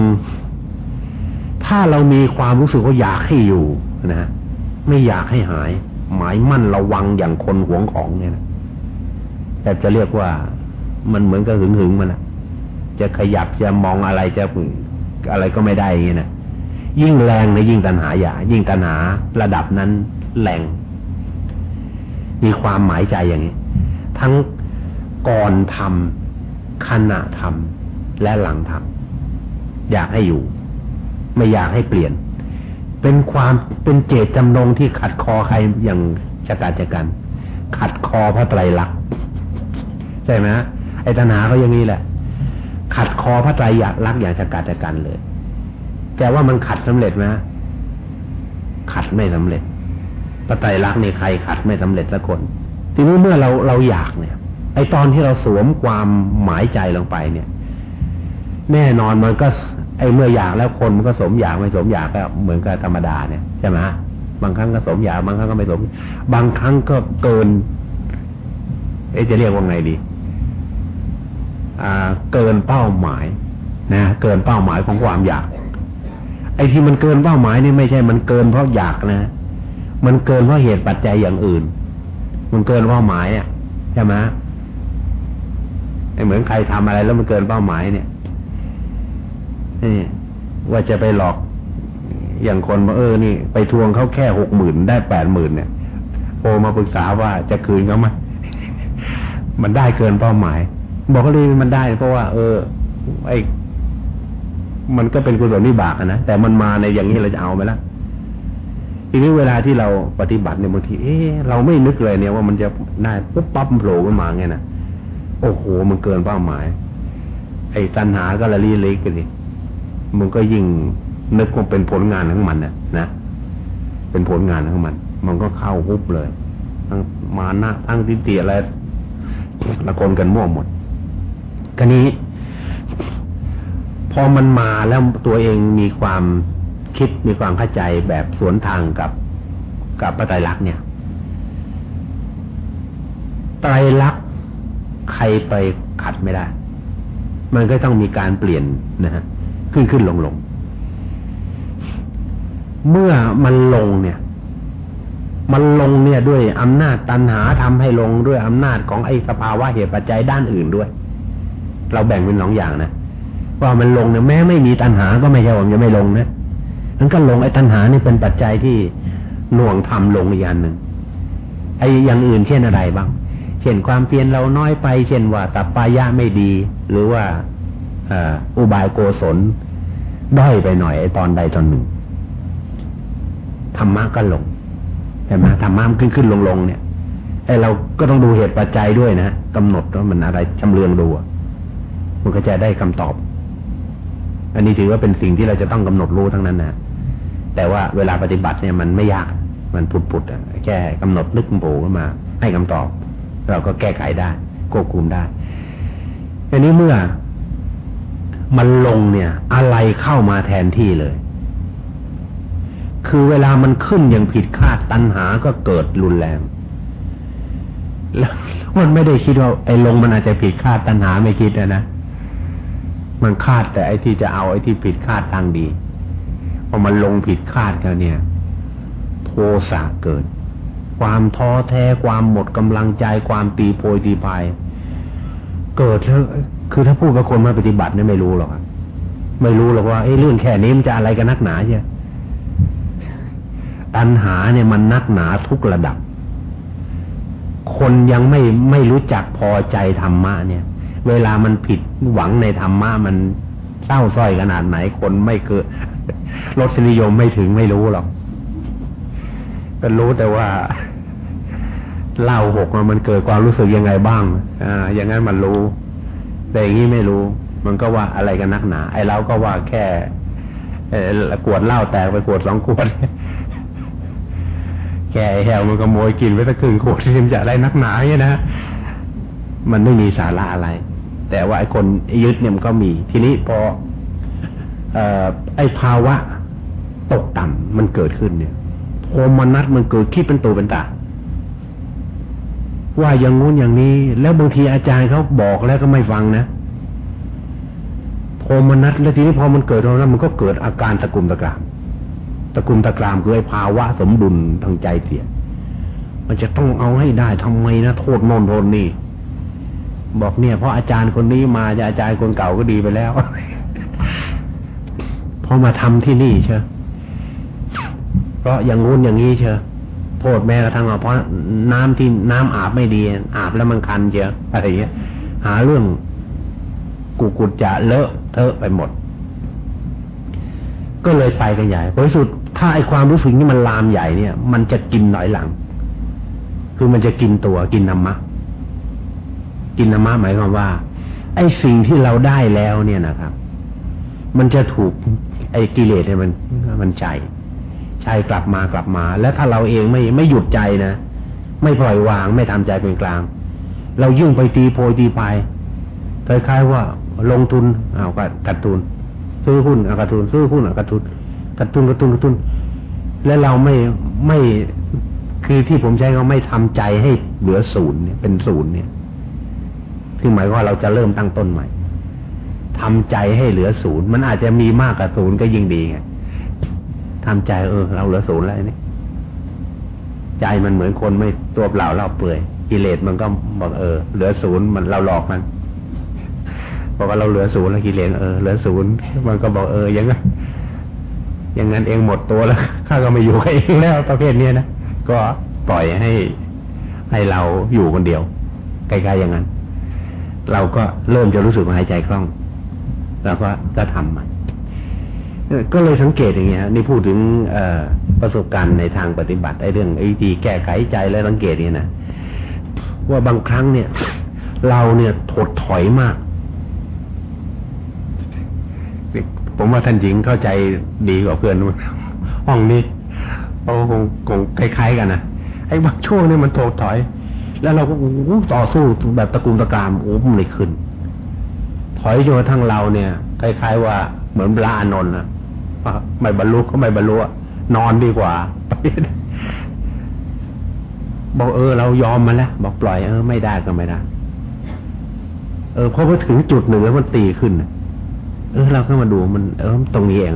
ถ้าเรามีความรู้สึกว่าอยากให้อยู่นะไม่อยากให้หาย หมายมั่นระวังอย่างคนหวงของเนี่ยนะแต่จะเรียกว่ามันเหมือนกับหึงหึงมันนะจะขยับจะมองอะไรจะอะไรก็ไม่ได้อย่างนี้นะยิ่งแรงในยิ่งตัณหาอย่ายิ่งตัณหาระดับนั้นแรง มีความหมายใจอย่างนี้ ทั้งก่อนทำขณะทำและหลังทำอยากให้อยู่ ไม่อยากให้เปลี่ยน เป็นความเป็นเจตจำนงที่ขัดคอใครอย่างชะกาจกัน ขัดคอพระไตรลักษณ์ใช่ไหมไอ้ตัณหาเขาอย่างนี้แหละ ขัดคอพระไตรลักษณ์อย่างชะกาจกันเลย แต่ว่ามันขัดสำเร็จไหมขัดไม่สำเร็จ พระไตรลักษณ์นี่ใครขัดไม่สำเร็จสักคน ทีนี้เมื่อเราเราอยากเนี่ย ไอตอนที่เราสวมความหมายใจลงไปเนี่ย แน่นอนมันก็ ไอเมื่ออยากแล้วคนมันก็สมอยากไม่สมอยากก็เหมือนกับธรรมดาเนี่ยใช่ไหมบางครั้งก็สมอยากบางครั้งก็ไม่สม บางครั้งก็เกิน เอจะเรียกว่าไงดี อ่า เกินเป้าหมายนะเกินเป้าหมายของความอยาก ไอ้ที่มันเกินเป้าหมายนี่ไม่ใช่มันเกินเพราะอยากนะ มันเกินเพราะเหตุปัจจัยอย่างอื่น มันเกินเป้าหมายอะใช่ไหมไอ้เหมือนใครทำอะไรแล้วมันเกินเป้าหมายเนี่ยนี่ว่าจะไปหลอกอย่างคนมาเออ นี่ ไปทวงเขาแค่หกหมื่นได้แปดหมื่นเนี่ยโอมาปรึกษาว่าจะคืนเขาไหมมันได้เกินเป้าหมาย บอกเลยมันได้เพราะว่า เออ ไอ้มันก็เป็นกุศลนิบากนะแต่มันมาในอย่างนี้เราจะเอาไหมล่ะ ทีนี้เวลาที่เราปฏิบัติเนี่ยบางที เอ๊เราไม่นึกเลยเนี่ยว่ามันจะได้ปุ๊บปั๊บโผล่ขึ้นมาไงนะโอ้โห มันเกินเป้าหมาย ไอ้ตัณหาก็ละลีเล็กกันดิมันก็ยิ่งนึกว่าเป็นผลงานของมันน่ะนะเป็นผลงานของมัน มันก็เข้าฮุบเลย ทั้งมานะทั้งทิฏฐิอะไรละคนกันมั่วหมดกันนี้ พอมันมาแล้วตัวเองมีความ คิดมีความเข้าใจแบบสวนทางกับกับพระไตรลักษณ์เนี่ยไตรลักษณ์ใครไปขัดไม่ได้ มันก็ต้องมีการเปลี่ยนนะฮะขึ้นขึ้นลงลงเมื่อมันลงเนี่ย มันลงเนี่ยด้วยอำนาจตันหาทำให้ลงด้วยอำนาจของไอ้สภาวะเหตุปัจจัยด้านอื่นด้วย เราแบ่งเป็นสองอย่างนะว่ามันลงเนี่ยแม้ไม่มีตันหาก็ไม่ใช่ว่ามันจะไม่ลงนะ มันก็หลงไอ้ตัณหานี่เป็นปัจจัยที่หน่วงทำลงอีกอย่างหนึ่งไอ้อย่างอื่นเช่นอะไรบ้าง เช่นความเพียรเราน้อยไป เช่นว่าตับปายะไม่ดี หรือว่าอุบายโกศลด้อยไปหน่อยไอ้ตอนใดตอนหนึ่งธรรมะก็ลงใช่ไหมธรรมะขึ้นขึ้นลงลงเนี่ยไอ้เราก็ต้องดูเหตุปัจจัยด้วยนะกำหนดว่ามันอะไรจำเรืองดูมันก็จะได้คำตอบ อันนี้ถือว่าเป็นสิ่งที่เราจะต้องกำหนดรู้ทั้งนั้นนะ แต่ว่าเวลาปฏิบัติเนี่ยมันไม่ยากมันผุดผุดแค่กำหนดนึกโผล่ขึ้นมา ให้คำตอบ เราก็แก้ไขได้ควบคุมได้อันนี้เมื่อมันลงเนี่ย อะไรเข้ามาแทนที่เลย คือเวลามันขึ้นอย่างผิดคาดตัณหาก็เกิดรุนแรงแล้วมันไม่ได้คิดว่าไอ้ลงมันอาจจะผิดคาดตัณหาไม่คิดนะมันคาดแต่ไอ้ที่จะเอาไอ้ที่ผิดคาดทางดี พอมันลงผิดคาดแล้วเนี่ย โทสะเกิด ความท้อแท้ความหมดกำลังใจความตีโพยตีพายเกิดแล้วคือถ้าพูดกับคนมาปฏิบัติเนี่ยไม่รู้หรอกไม่รู้หรอกว่าไอ้เรื่องแค่นี้มันจะอะไรกันนักหนาใช่ตัณหาเนี่ยมันนักหนาทุกระดับ คนยังไม่ไม่รู้จักพอใจธรรมะเนี่ย เวลามันผิดหวังในธรรมะมันเศร้าส้อยขนาดไหนคนไม่เกิด รสนิยมไม่ถึงไม่รู้หรอกก็รู้แต่ว่าเล่าหกมันเกิดความรู้สึกยังไงบ้าง อ่า อย่างนั้นมันรู้ แต่อย่างนี้ไม่รู้ มันก็ว่าอะไรกันนักหนา ไอ้เราก็ว่าแค่กวดเหล้าแตกไปกวดสองขวด แกแหวมันก็โมยกินไปสักครึ่งขวดที่จะอะไรนักหนาเนี่ยนะ มันไม่มีสาระอะไร แต่ว่าไอ้คนยึดเนี่ยมันก็มี ทีนี้พอ ไอ้ภาวะตกต่ำมันเกิดขึ้นเนี่ยโทมนัสมันเกิดคิดเป็นตัวเป็นตาว่าอย่างงู้นอย่างนี้ แล้วบางทีอาจารย์เขาบอกแล้วก็ไม่ฟังนะโทมนัสแล้วทีนี้พอมันเกิดตรงนั้นมันก็เกิดอาการตะกุมตะกราม ตะกุมตะกรามคือไอ้ภาวะสมดุลทางใจเสีย มันจะต้องเอาให้ได้ทำไมนะโทษโน่นโทษนี่ บอกเนี่ยเพราะอาจารย์คนนี้มาจะอาจารย์คนเก่าก็ดีไปแล้ว พอมาทำที่นี่เชียเพราะอย่างงู้นอย่างนี้เชียโทษแม้กระทั่งเพราะน้ำที่น้ำอาบไม่ดี อาบแล้วมันคันเชียอะไรเงี้ย หาเรื่องกูกุดจะเลอะเทอะไปหมด ก็เลยไปกันใหญ่ผลสุดถ้าไอความรู้สึกนี้มันลามใหญ่เนี่ย มันจะกินหน่อยหลัง คือมันจะกินตัวกินน้ำมะกินน้ำมะหมายความว่า ไอสิ่งที่เราได้แล้วเนี่ยนะครับ มันจะถูก ไอ้กิเลสเนี่ยมันมันใจใช่กลับมากลับมา แล้วถ้าเราเองไม่ไม่หยุดใจนะไม่ปล่อยวางไม่ทำใจเป็นกลาง เรายุ่งไปตีโพยตีไปคล้ายๆว่าลงทุนเอาก็กัดทุนซื้อหุ้นเอากัดทุนซื้อหุ้นเอากัดทุนกัดทุนกัดทุนกัดทุน แล้วเราไม่ไม่คือที่ผมใช้เขาไม่ทำใจให้เหลือศูนย์เนี่ยเป็นศูนย์เนี่ยคือหมายว่าเราจะเริ่มตั้งต้นใหม่ ทำใจให้เหลือศูนย์มันอาจจะมีมากกว่าศูนย์ก็ยิ่งดีไงทำใจเออ เราเหลือศูนย์แล้วนี่ใจมันเหมือนคนไม่ตัวเปล่าเล่าเปื่อยกิเลสมันก็บอกเออ เหลือศูนย์มันเราหลอกมันบอกว่าเราเหลือศูนย์แล้วกิเลสเออเหลือศูนย์มันก็บอกเอออย่างนั้นอย่างนั้นเองหมดตัวแล้วข้าก็ไม่อยู่กับเองแล้วประเภทนี้นะก็ปล่อยให้ให้เราอยู่คนเดียวใกล้ๆอย่างนั้น เราก็เริ่มจะรู้สึกหายใจคล่อง แล้วก็ก็ทำมันก็เลยสังเกตอย่างเงี้ยนี่พูดถึงเอประสบการณ์ในทางปฏิบัติไอ้เรื่องไอ้ทีแก้ไขใจแล้วสังเกตเนี่ยนะว่าบางครั้งเนี่ย เราเนี่ยถดถอยมาก ผมว่าท่านหญิงเข้าใจดีกว่าเพื่อนห้องนี้เขาคงคงคล้ายๆกันนะไอ้บางช่วงเนี่ยมันถดถอย แล้วเราก็ต่อสู้แบบตะกุมตะกามโอ้ไม่ขึ้น ถอยจนกระทั่งเราเนี่ยคล้ายๆว่าเหมือนปลาอนนท์นะไม่บรรลุก็ไม่บรรลุนอนดีกว่าบอกเออ เรายอมมาแล้วบอกปล่อยเออไม่ได้ก็ไม่ได้เออพอมาถึงจุดหนึ่งแล้วมันตีขึ้นเออเราก็มาดูมัน เออตรงนี้เอง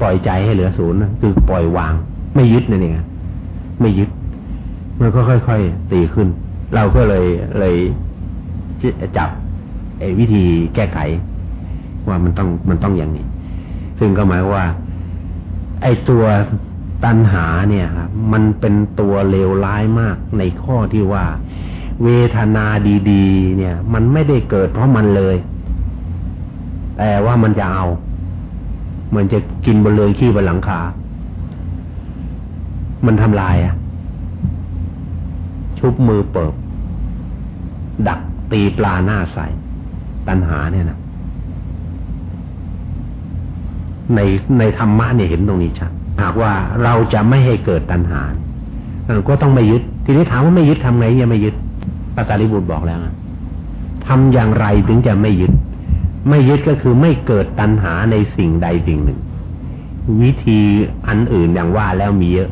ปล่อยใจให้เหลือศูนย์คือปล่อยวาง ไม่ยึดนั่นเองไม่ยึดมันก็ค่อยๆตีขึ้น เราก็เลยเลยจับ วิธีแก้ไข ว่ามันต้องมันต้องอย่างนี้ ซึ่งก็หมายว่า ไอ้ตัวตัณหาเนี่ยครับมันเป็นตัวเลวร้ายมากในข้อที่ว่า เวทนาดี ๆ เนี่ย มันไม่ได้เกิดเพราะมันเลยแต่ว่ามันจะเอาเหมือนจะกินบนเรือนขี้บนหลังคา มันทำลายอะชุบมือเปิบ ดักตีปลาหน้าใส ตัณหาเนี่ยนะในในธรรมะเนี่ยเห็นตรงนี้ชัดหากว่าเราจะไม่ให้เกิดตัณหาก็ต้องไม่ยึด ทีนี้ถามว่าไม่ยึดทำไงยังไม่ยึดปาตาลิบุตรบอกแล้วทำอย่างไรถึงจะไม่ยึด ไม่ยึดก็คือไม่เกิดตัณหาในสิ่งใดสิ่งหนึ่ง วิธีอันอื่นอย่างว่าแล้วมีเยอะ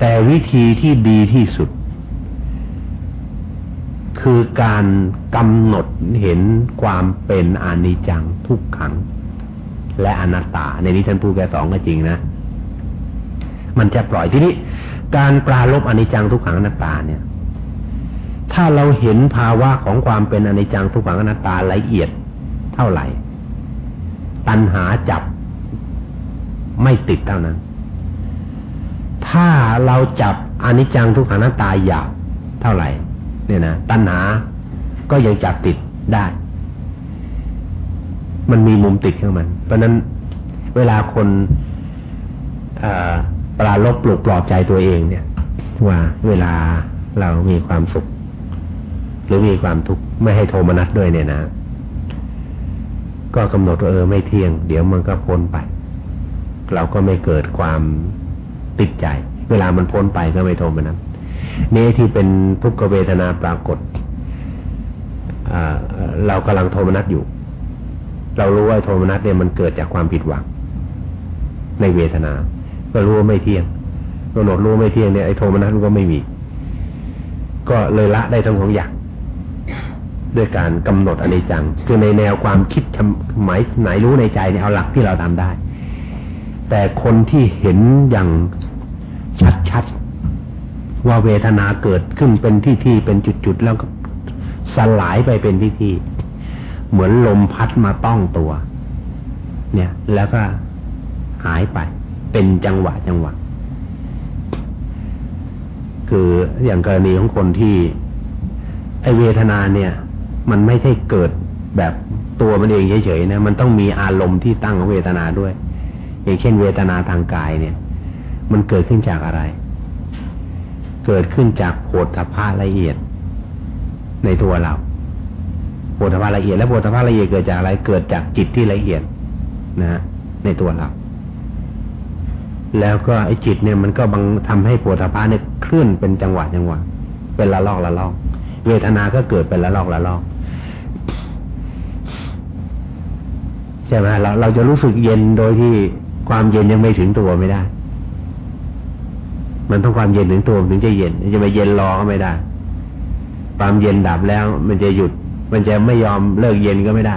แต่วิธีที่ดีที่สุด คือการกำหนดเห็นความเป็นอนิจจังทุกขัง และอนัตตา ในนี้ท่านพูดแค่สองก็จริงนะ มันจะปล่อยที่นี้การปราลบอนิจจังทุกขังอนัตตาเนี่ย ถ้าเราเห็นภาวะของความเป็นอนิจจังทุกขังอนัตตาละเอียดเท่าไหร่ ตัณหาจับไม่ติดเท่านั้น ถ้าเราจับอนิจจังทุกขังอนัตตาหยาบเท่าไหร่ เนี่ยนะตัณหาก็ยังจับติดได้ มันมีมุมติดของมัน เพราะนั้นเวลาคนปลาลบปลุกปลอบใจตัวเองเนี่ย ว่าเวลาเรามีความสุข หรือมีความทุกข์ไม่ให้โทมนัสด้วยเนี่ยนะก็กำหนดว่าเออไม่เที่ยง เดี๋ยวมันก็พ้นไป เราก็ไม่เกิดความติดใจ เวลามันพ้นไปก็ไม่โทมนัส นี่ที่เป็นทุกขเวทนาปรากฏเรากำลังโทมนัสอยู่ เรารู้ว่าโทมนัสเนี่ยมันเกิดจากความผิดหวัง ในเวทนา ก็รู้ว่าไม่เที่ยงกำหนดรู้ไม่เที่ยงเนี่ยไอ้โทมนัสก็ไม่มี ก็เลยละได้ทั้งสองอย่างด้วยการกำหนดอนิจจัง คือในแนวความคิดหมายไหนรู้ในใจเนี่ยเอาหลักที่เราทำได้ แต่คนที่เห็นอย่างชัดๆ ว่าเวทนาเกิดขึ้นเป็นที่ที่เป็นจุดๆแล้วก็สลายไปเป็นที่ที่เหมือนลมพัดมาต้องตัว เนี่ย แล้วก็หายไป เป็นจังหวะจังหวะ คืออย่างกรณีของคนที่ ไอเวทนาเนี่ย มันไม่ใช่เกิดแบบตัวมันเองเฉยๆนะมันต้องมีอารมณ์ที่ตั้งของเวทนาด้วย อย่างเช่น เวทนาทางกายเนี่ย มันเกิดขึ้นจากอะไร เกิดขึ้นจากโผฏฐัพพะละเอียด ในตัวเราโพธภาละเอียด และโพธภาละเอียดเกิดจากอะไรเกิดจากจิตที่ละเอียดนะฮะในตัวเรา แล้วก็ไอ้จิตเนี่ยมันก็บังทำให้โพธภาเนี่ยเคลื่อนเป็นจังหวะจังหวะเป็นละลอกละลอก เวทนาก็เกิดเป็นละลอกละลอกใช่ไหมเราเราจะรู้สึกเย็นโดยที่ความเย็นยังไม่ถึงตัวไม่ได้ มันต้องความเย็นถึงตัวถึงจะเย็นจะไปเย็นรอก็ไม่ได้ ความเย็นดับแล้ว มันจะหยุด มันจะไม่ยอมเลิกเย็นก็ไม่ได้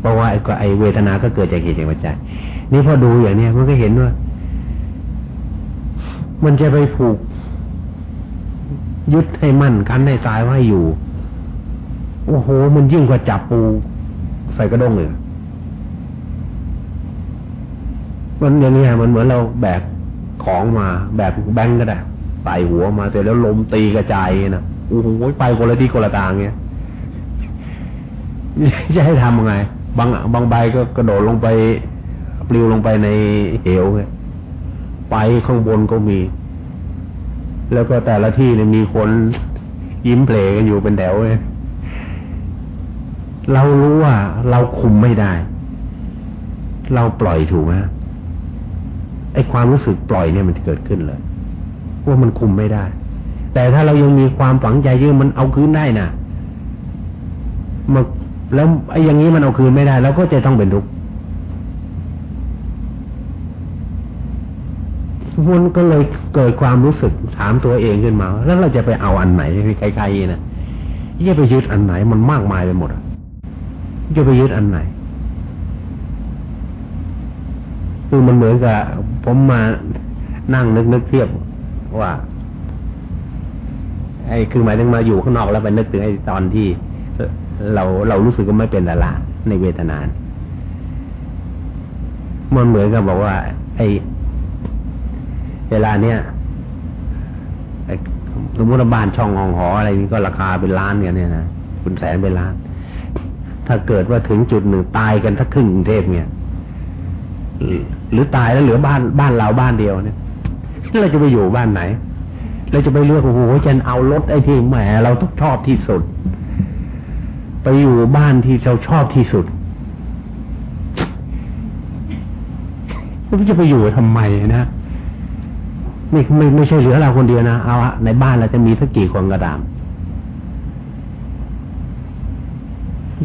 เพราะว่าไอ้ไอเวทนาก็เกิดจากเหตุจากปัจจัยนี่พอดูอย่างนี้มันก็เห็นว่า มันจะไปผูก ยึดให้มั่นคันให้ตายไว่าอยู่ โอ้โห มันยิ่งกว่าจับปูใส่กระด้งเลยมันอย่างนี้มันเหมือนเราแบก ของมาแบกแบงก็ได้ใส่หัวมาเสร็จแล้วลมตีกระจายนะโอ้โหไปคนละที่คนละทางเงี้ยจะให้ทำยังไง บางบางใบก็กระโดดลงไปปลิวลงไปในเหวเงี้ยไปข้างบนก็มี แล้วก็แต่ละที่เนี่ยมีคนยิ้มเพลกันอยู่เป็นแถวเลยเรารู้ว่าเราคุมไม่ได้ เราปล่อยถูกไหม ไอ้ความรู้สึกปล่อยเนี่ยมันเกิดขึ้นเลยว่ามันคุมไม่ได้ แต่ถ้าเรายังมีความฝังใจยืมมันเอาคืนได้นะมาแล้วไอ้อย่างนี้มันเอาคืนไม่ได้แล้วก็จะต้องเป็นทุกข์มันก็เลยเกิดความรู้สึกถามตัวเองขึ้นมา แล้วเราจะไปเอาอันไหนใครๆนะจะไปยึดอันไหนมันมากมายไปหมดจะไปยึดอันไหนคือมันเหมือนกับ ผมมานั่งนึกนึกเทียบว่า ไอ้คือหมายถึงมาอยู่ข้างนอกแล้วไปนึกถึงไอ้ตอนที่เราเรารู้สึกว่าไม่เป็นละละในเวทนานมันเหมือนกับบอกว่า ไอ้เวลาเนี้ยสมมติว่าบ้านช่องหองหออะไรนี้ก็ราคาเป็นล้านเนี่ยเนี่ยนะคุณแสนเป็นล้าน ถ้าเกิดว่าถึงจุดหนึ่งตายกันทักครึ่งกรุงเทพเนี่ย หรือตายแล้วเหลือบ้านบ้านเราบ้านเดียวเนี่ยเราจะไปอยู่บ้านไหนเราจะไปเลือกโอ้โหฉันเอารถไอ้ที่แหมเราต้องชอบที่สุด ไปอยู่บ้านที่เราชอบที่สุดเราจะไปอยู่ทำไมนะไม่ไม่ไม่ใช่เหลือเราคนเดียวนะเอาในบ้านเราจะมีสักกี่คนกระดาม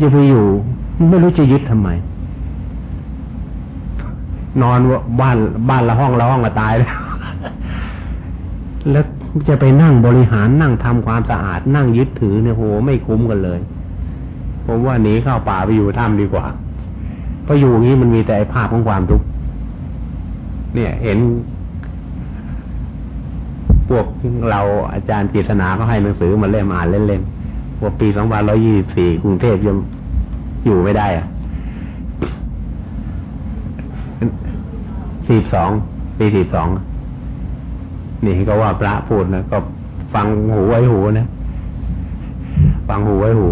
จะไปอยู่ ไม่รู้จะยึดทำไม นอนบ้านบ้านละห้องละห้องก็ตายแล้วแล้วจะไปนั่งบริหารนั่งทำความสะอาดนั่งยึดถือเนี่ยโหไม่คุ้มกันเลย ผมว่าหนีเข้าป่าไปอยู่ถ้ำดีกว่าเพราะอยู่อย่างนี้มันมีแต่ภาพของความทุกข์เนี่ย เห็นพวกเราอาจารย์กิษณาก็ให้หนังสือมาเล่มอ่านเล่นๆว่าปีสองพันร้อยี่สี่กรุงเทพยังอยู่ไม่ได้อะ สี่สองปีสี่สองนี่ก็ว่าพระพูดนะก็ฟังหูไว้หูนะฟังหูไว้หู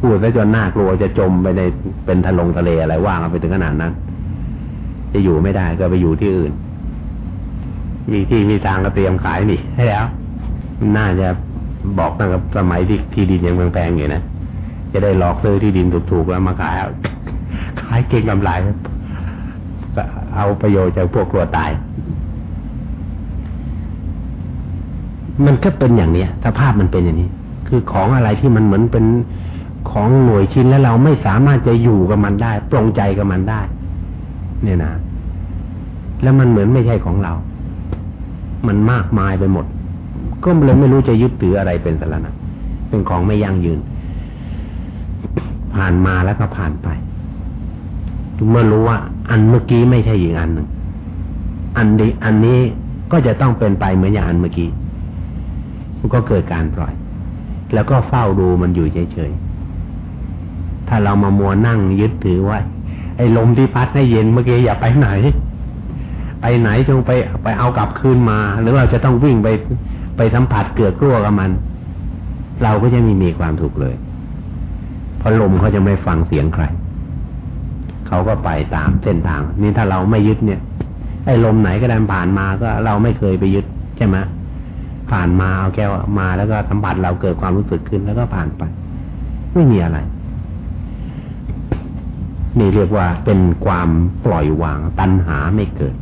พูดซะจนน่ากลัวจะจมไปในเป็นทะลงทะเลอะไรว่างไปถึงขนาดนั้น จะอยู่ไม่ได้ก็ไปอยู่ที่อื่นมีที่มีทางก็เตรียมขายนี่ให้แล้ว น่าจะบอกตั้งแต่สมัยที่ที่ดินยังแพงๆอยู่นะจะได้หลอกซื้อที่ดินถูกๆแล้วมาขายขายเก่งกำไร เอาประโยชน์จากพวกกลัวตาย มันก็เป็นอย่างเนี้ยสภาพมันเป็นอย่างนี้ คือของอะไรที่มันเหมือนเป็นของหน่วยชิ้นแล้วเราไม่สามารถจะอยู่กับมันได้ ปรงใจกับมันได้ เนี่ยนะแล้วมันเหมือนไม่ใช่ของเรา มันมากมายไปหมด ก็เลยไม่รู้จะยึดถืออะไรเป็นสาระเป็นของไม่ยั่งยืน ผ่านมาแล้วก็ผ่านไปเมื่อรู้ว่า อันเมื่อกี้ไม่ใช่อีกอันหนึ่ง อันนี้อันนี้ก็จะต้องเป็นไปเหมือนอย่างอันเมื่อกี้มันก็เกิดการปล่อย แล้วก็เฝ้าดูมันอยู่เฉยๆถ้าเรามามัวนั่งยึดถือไว้ไอ้ลมที่พัดให้เย็นเมื่อกี้อย่าไปไหน ไปไหนจงไปไปเอากลับคืนมา หรือเราจะต้องวิ่งไปไปสัมผัสเกลือกลัวกับมัน เราก็จะมีมีความถูกเลย เพราะลมเขาจะไม่ฟังเสียงใคร เขาก็ไปตามเส้นทาง นี่ถ้าเราไม่ยึดเนี่ย ไอ้ลมไหนก็ได้ผ่านมาก็เราไม่เคยไปยึดใช่ไหมผ่านมาเอาแก้วมาแล้วก็สัมผัสเราเกิดความรู้สึกขึ้นแล้วก็ผ่านไป ไม่มีอะไร นี่เรียกว่าเป็นความปล่อยวาง ตัณหาไม่เกิด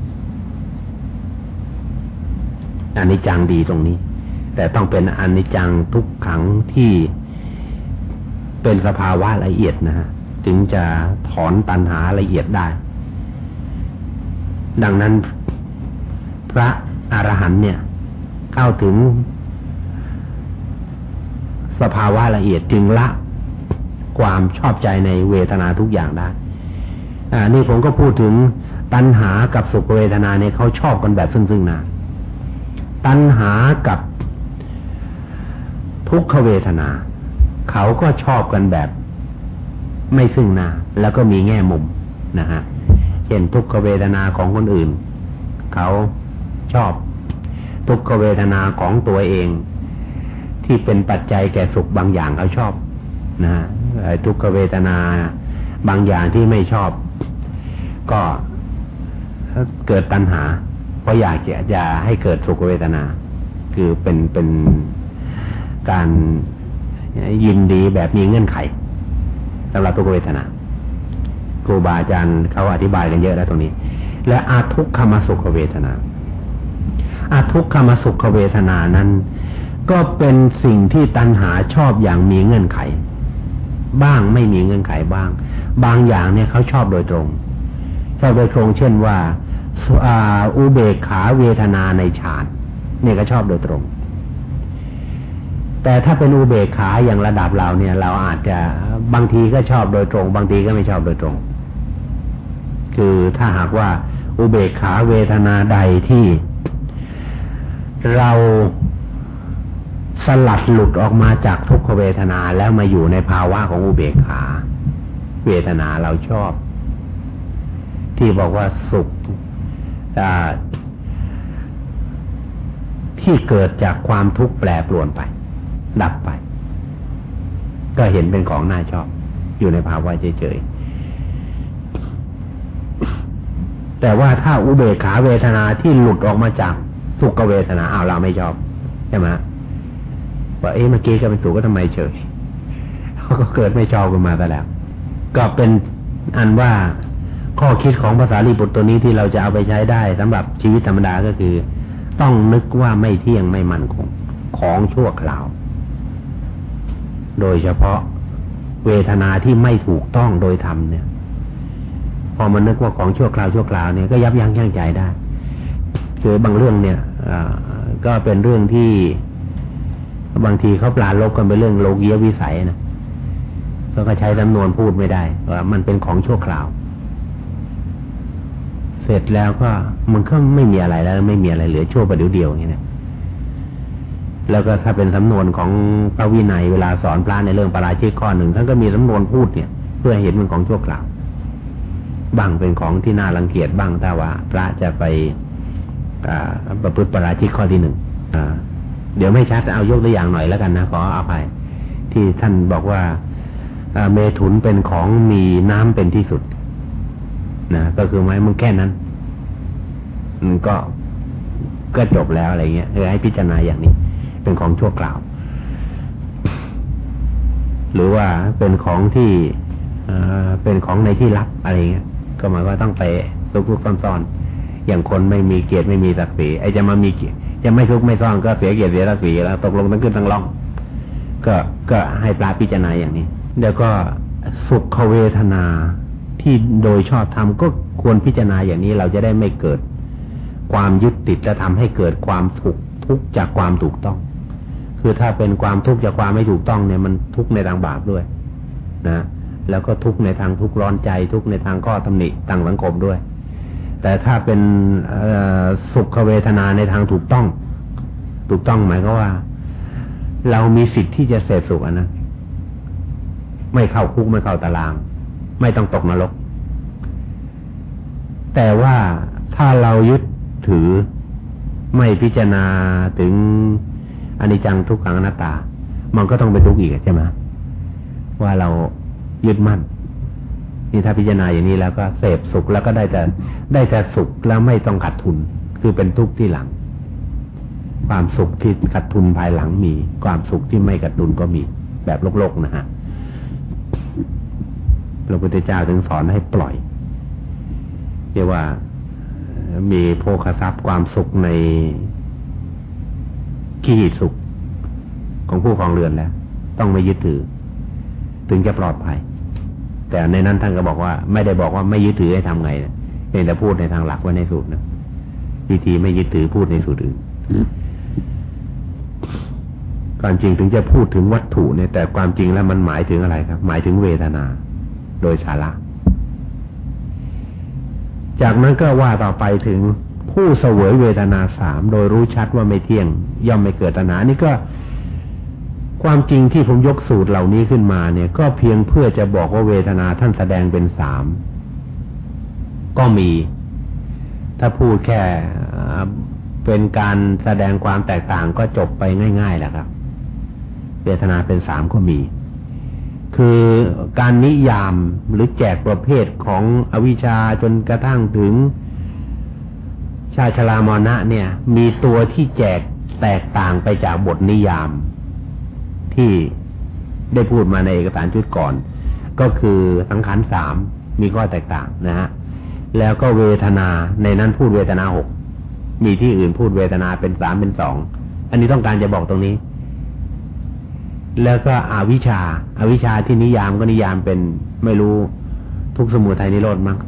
อันนี้จังดีตรงนี้ แต่ต้องเป็นอันนี้จังทุกขังที่เป็นสภาวะละเอียดนะฮะ ถึงจะถอนตัณหาละเอียดได้ ดังนั้นพระอรหันต์เนี่ย เข้าถึง สภาวะละเอียดจึงละ ความชอบใจในเวทนาทุกอย่างได้อ่านี่ผมก็พูดถึงตัณหากับสุขเวทนาเนี่ยเขาชอบกันแบบซึ่งซึ่งนาตัณหากับทุกขเวทนา เขาก็ชอบกันแบบ ไม่ซึ่งหน้า แล้วก็มีแง่มุมนะฮะเช่นทุกขเวทนาของคนอื่น เขาชอบ ทุกขเวทนาของตัวเอง ที่เป็นปัจจัยแก่สุขบางอย่างเขาชอบนะฮะทุกขเวทนาบางอย่างที่ไม่ชอบ ก็เกิดตัณหา เพราะอยากจะจะให้เกิดสุขเวทนา คือเป็นเป็นการยินดีแบบมีเงื่อนไข สำหรับทุกเวทนาครูบาอาจารย์เขาอธิบายกันเยอะแล้วตรงนี้ และอาทุกขมสุขเวทนาอาทุกขมสุขเวทนานั้น ก็เป็นสิ่งที่ตัณหาชอบอย่างมีเงื่อนไข บ้างไม่มีเงื่อนไขบ้าง บางอย่างเนี่ยเขาชอบโดยตรงชอบโดยตรงเช่นว่าอุเบกขาเวทนาในฌานเนี่ยก็ชอบโดยตรง แต่ถ้าเป็นอุเบกขาอย่างระดับเราเนี่ย เราอาจจะบางทีก็ชอบโดยตรง บางทีก็ไม่ชอบโดยตรง คือถ้าหากว่าอุเบกขาเวทนาใดที่เราสลัดหลุดออกมาจากทุกขเวทนาแล้วมาอยู่ในภาวะของอุเบกขา เวทนาเราชอบ ที่บอกว่าสุขที่เกิดจากความทุกข์แปรปรวนไป ดับไป ก็เห็นเป็นของน่าชอบ อยู่ในภาวะเฉยๆแต่ว่าถ้าอุเบกขาเวทนาที่หลุดออกมาจากสุขเวทนาอ้าวเราไม่ชอบใช่ไหมว่าเอ๊ะเมื่อกี้ก็เป็นสุขก็ทำไมเฉยเขาก็เกิดไม่ชอบกันมาแต่แล้ว ก็เป็นอันว่าข้อคิดของภาษาลีบุตรตัวนี้ที่เราจะเอาไปใช้ได้สำหรับชีวิตธรรมดาก็คือ ต้องนึกว่าไม่เที่ยงไม่มั่นคง ของชั่วคราว โดยเฉพาะเวทนาที่ไม่ถูกต้องโดยธรรมเนี่ย พอมันนึกว่าของชั่วคราวชั่วคราวเนี่ยก็ยับยั้งชั่งใจได้คือบางเรื่องเนี่ยก็เป็นเรื่องที่บางทีเขาปลาลบกันไปเรื่องโลกียวิสัยนะก็ใช้จำนวนพูดไม่ได้ว่ามันเป็นของชั่วคราว เสร็จแล้วก็มันก็ไม่มีอะไรแล้ว ไม่มีอะไรเหลือชั่วประเดี๋ยวเดียวอย่างนี้นะ แล้วก็ถ้าเป็นสำนวนของพระวินัยเวลาสอนพระในเรื่องปราชิกข้อหนึ่งท่านก็มีสำนวนพูดเนี่ย เพื่อเห็นเป็นของชั่วคราวบ้างเป็นของที่น่ารังเกียจบ้างถ้าว่า พระจะไปประพฤติปราชิกข้อที่หนึ่งเดี๋ยวไม่ชัดเอายกตัวอย่างหน่อยแล้วกันนะขออภัยที่ท่านบอกว่าเมถุนเป็นของมีน้ำเป็นที่สุดนะก็คือไม้มึงแค่นั้นมันก็ก็จบแล้วอะไรเงี้ยคือให้พิจารณาอย่างนี้ เป็นของชั่วคราว หรือว่าเป็นของที่เป็นของในที่ลับอะไรเงี้ย ก็หมายว่าต้องไปซุกๆซ่อนๆอย่างคนไม่มีเกียรติไม่มีศักดิ์ศรีไอ้จะมามีเกียรติจะไม่ซุกไม่ซ่อนก็เสียเกียรติเสียศักดิ์ศรีแล้วตกลงต้องขึ้นทั้งล่อง ก็ก็ให้ปลาพิจารณาอย่างนี้แล้วก็สุขเวทนาที่โดยชอบทำก็ควรพิจารณาอย่างนี้เราจะได้ไม่เกิด ความยึดติดและทำให้เกิดความถูกทุกข์จากความถูกต้อง คือถ้าเป็นความทุกข์จากความไม่ถูกต้องเนี่ยมันทุกข์ในทางบาปด้วยนะแล้วก็ทุกข์ในทางทุกข์ร้อนใจ ทุกข์ในทางข้อตำหนิทางสังคมด้วย แต่ถ้าเป็นสุขเวทนาในทางถูกต้อง ถูกต้องหมายก็ว่า เรามีสิทธิ์ที่จะเสพสุขนนั้นไม่เข้าคุกไม่เข้าตาราง ไม่ต้องตกนรก แต่ว่าถ้าเรายึดถือไม่พิจารณาถึง อนิจจังทุกขังอนัตตา มันก็ต้องไปทุกข์อีกใช่ไหมว่าเรายึดมั่นนี่ถ้าพิจารณาอย่างนี้แล้วก็เสพสุขแล้วก็ได้แต่ได้แต่สุขแล้วไม่ต้องขาดทุน คือเป็นทุกข์ที่หลัง ความสุขที่ขาดทุนภายหลังมี ความสุขที่ไม่ขาดทุนก็มี แบบโลกๆนะฮะพระพุทธเจ้าถึงสอนให้ปล่อยเรียกว่ามีโภคทรัพย์ความสุขใน ขี้สุขของผู้ครองเรือนแล้ว ต้องไม่ยึดถือ ถึงจะปลอดภัย แต่ในนั้นท่านก็บอกว่า ไม่ได้บอกว่าไม่ยึดถือให้ทำไงนะเพียงแต่พูดในทางหลักไว้ในสูตรนะวิธีไม่ยึดถือพูดในสูตรอื่นความจริงถึงจะพูดถึงวัตถุเนี่ยแต่ความจริงแล้วมันหมายถึงอะไรครับ หมายถึงเวทนา โดยสาระจากนั้นก็ว่าต่อไปถึง ผู้เสวยเวทนาสามโดยรู้ชัดว่าไม่เที่ยง ย่อมไม่เกิดตัณหานี่ก็ความจริงที่ผมยกสูตรเหล่านี้ขึ้นมาเนี่ย ก็เพียงเพื่อจะบอกว่าเวทนาท่านแสดงเป็นสามก็มี ถ้าพูดแค่เป็นการแสดงความแตกต่างก็จบไปง่ายๆแหละครับ เวทนาเป็นสามก็มี คือการนิยามหรือแจกประเภทของอวิชชาจนกระทั่งถึง ชาชลามณะเนี่ย มีตัวที่แจกแตกต่างไปจากบทนิยาม ที่ได้พูดมาในเอกสารชุดก่อน ก็คือสังขารสามมีข้อแตกต่างนะฮะแล้วก็เวทนาในนั้นพูดเวทนาหกมีที่อื่นพูดเวทนาเป็นสามเป็นสองอันนี้ต้องการจะบอกตรงนี้ แล้วก็อวิชาอาวิชาที่นิยามก็นิยามเป็นไม่รู้ทุกสมุทัยนิโรธมั้ง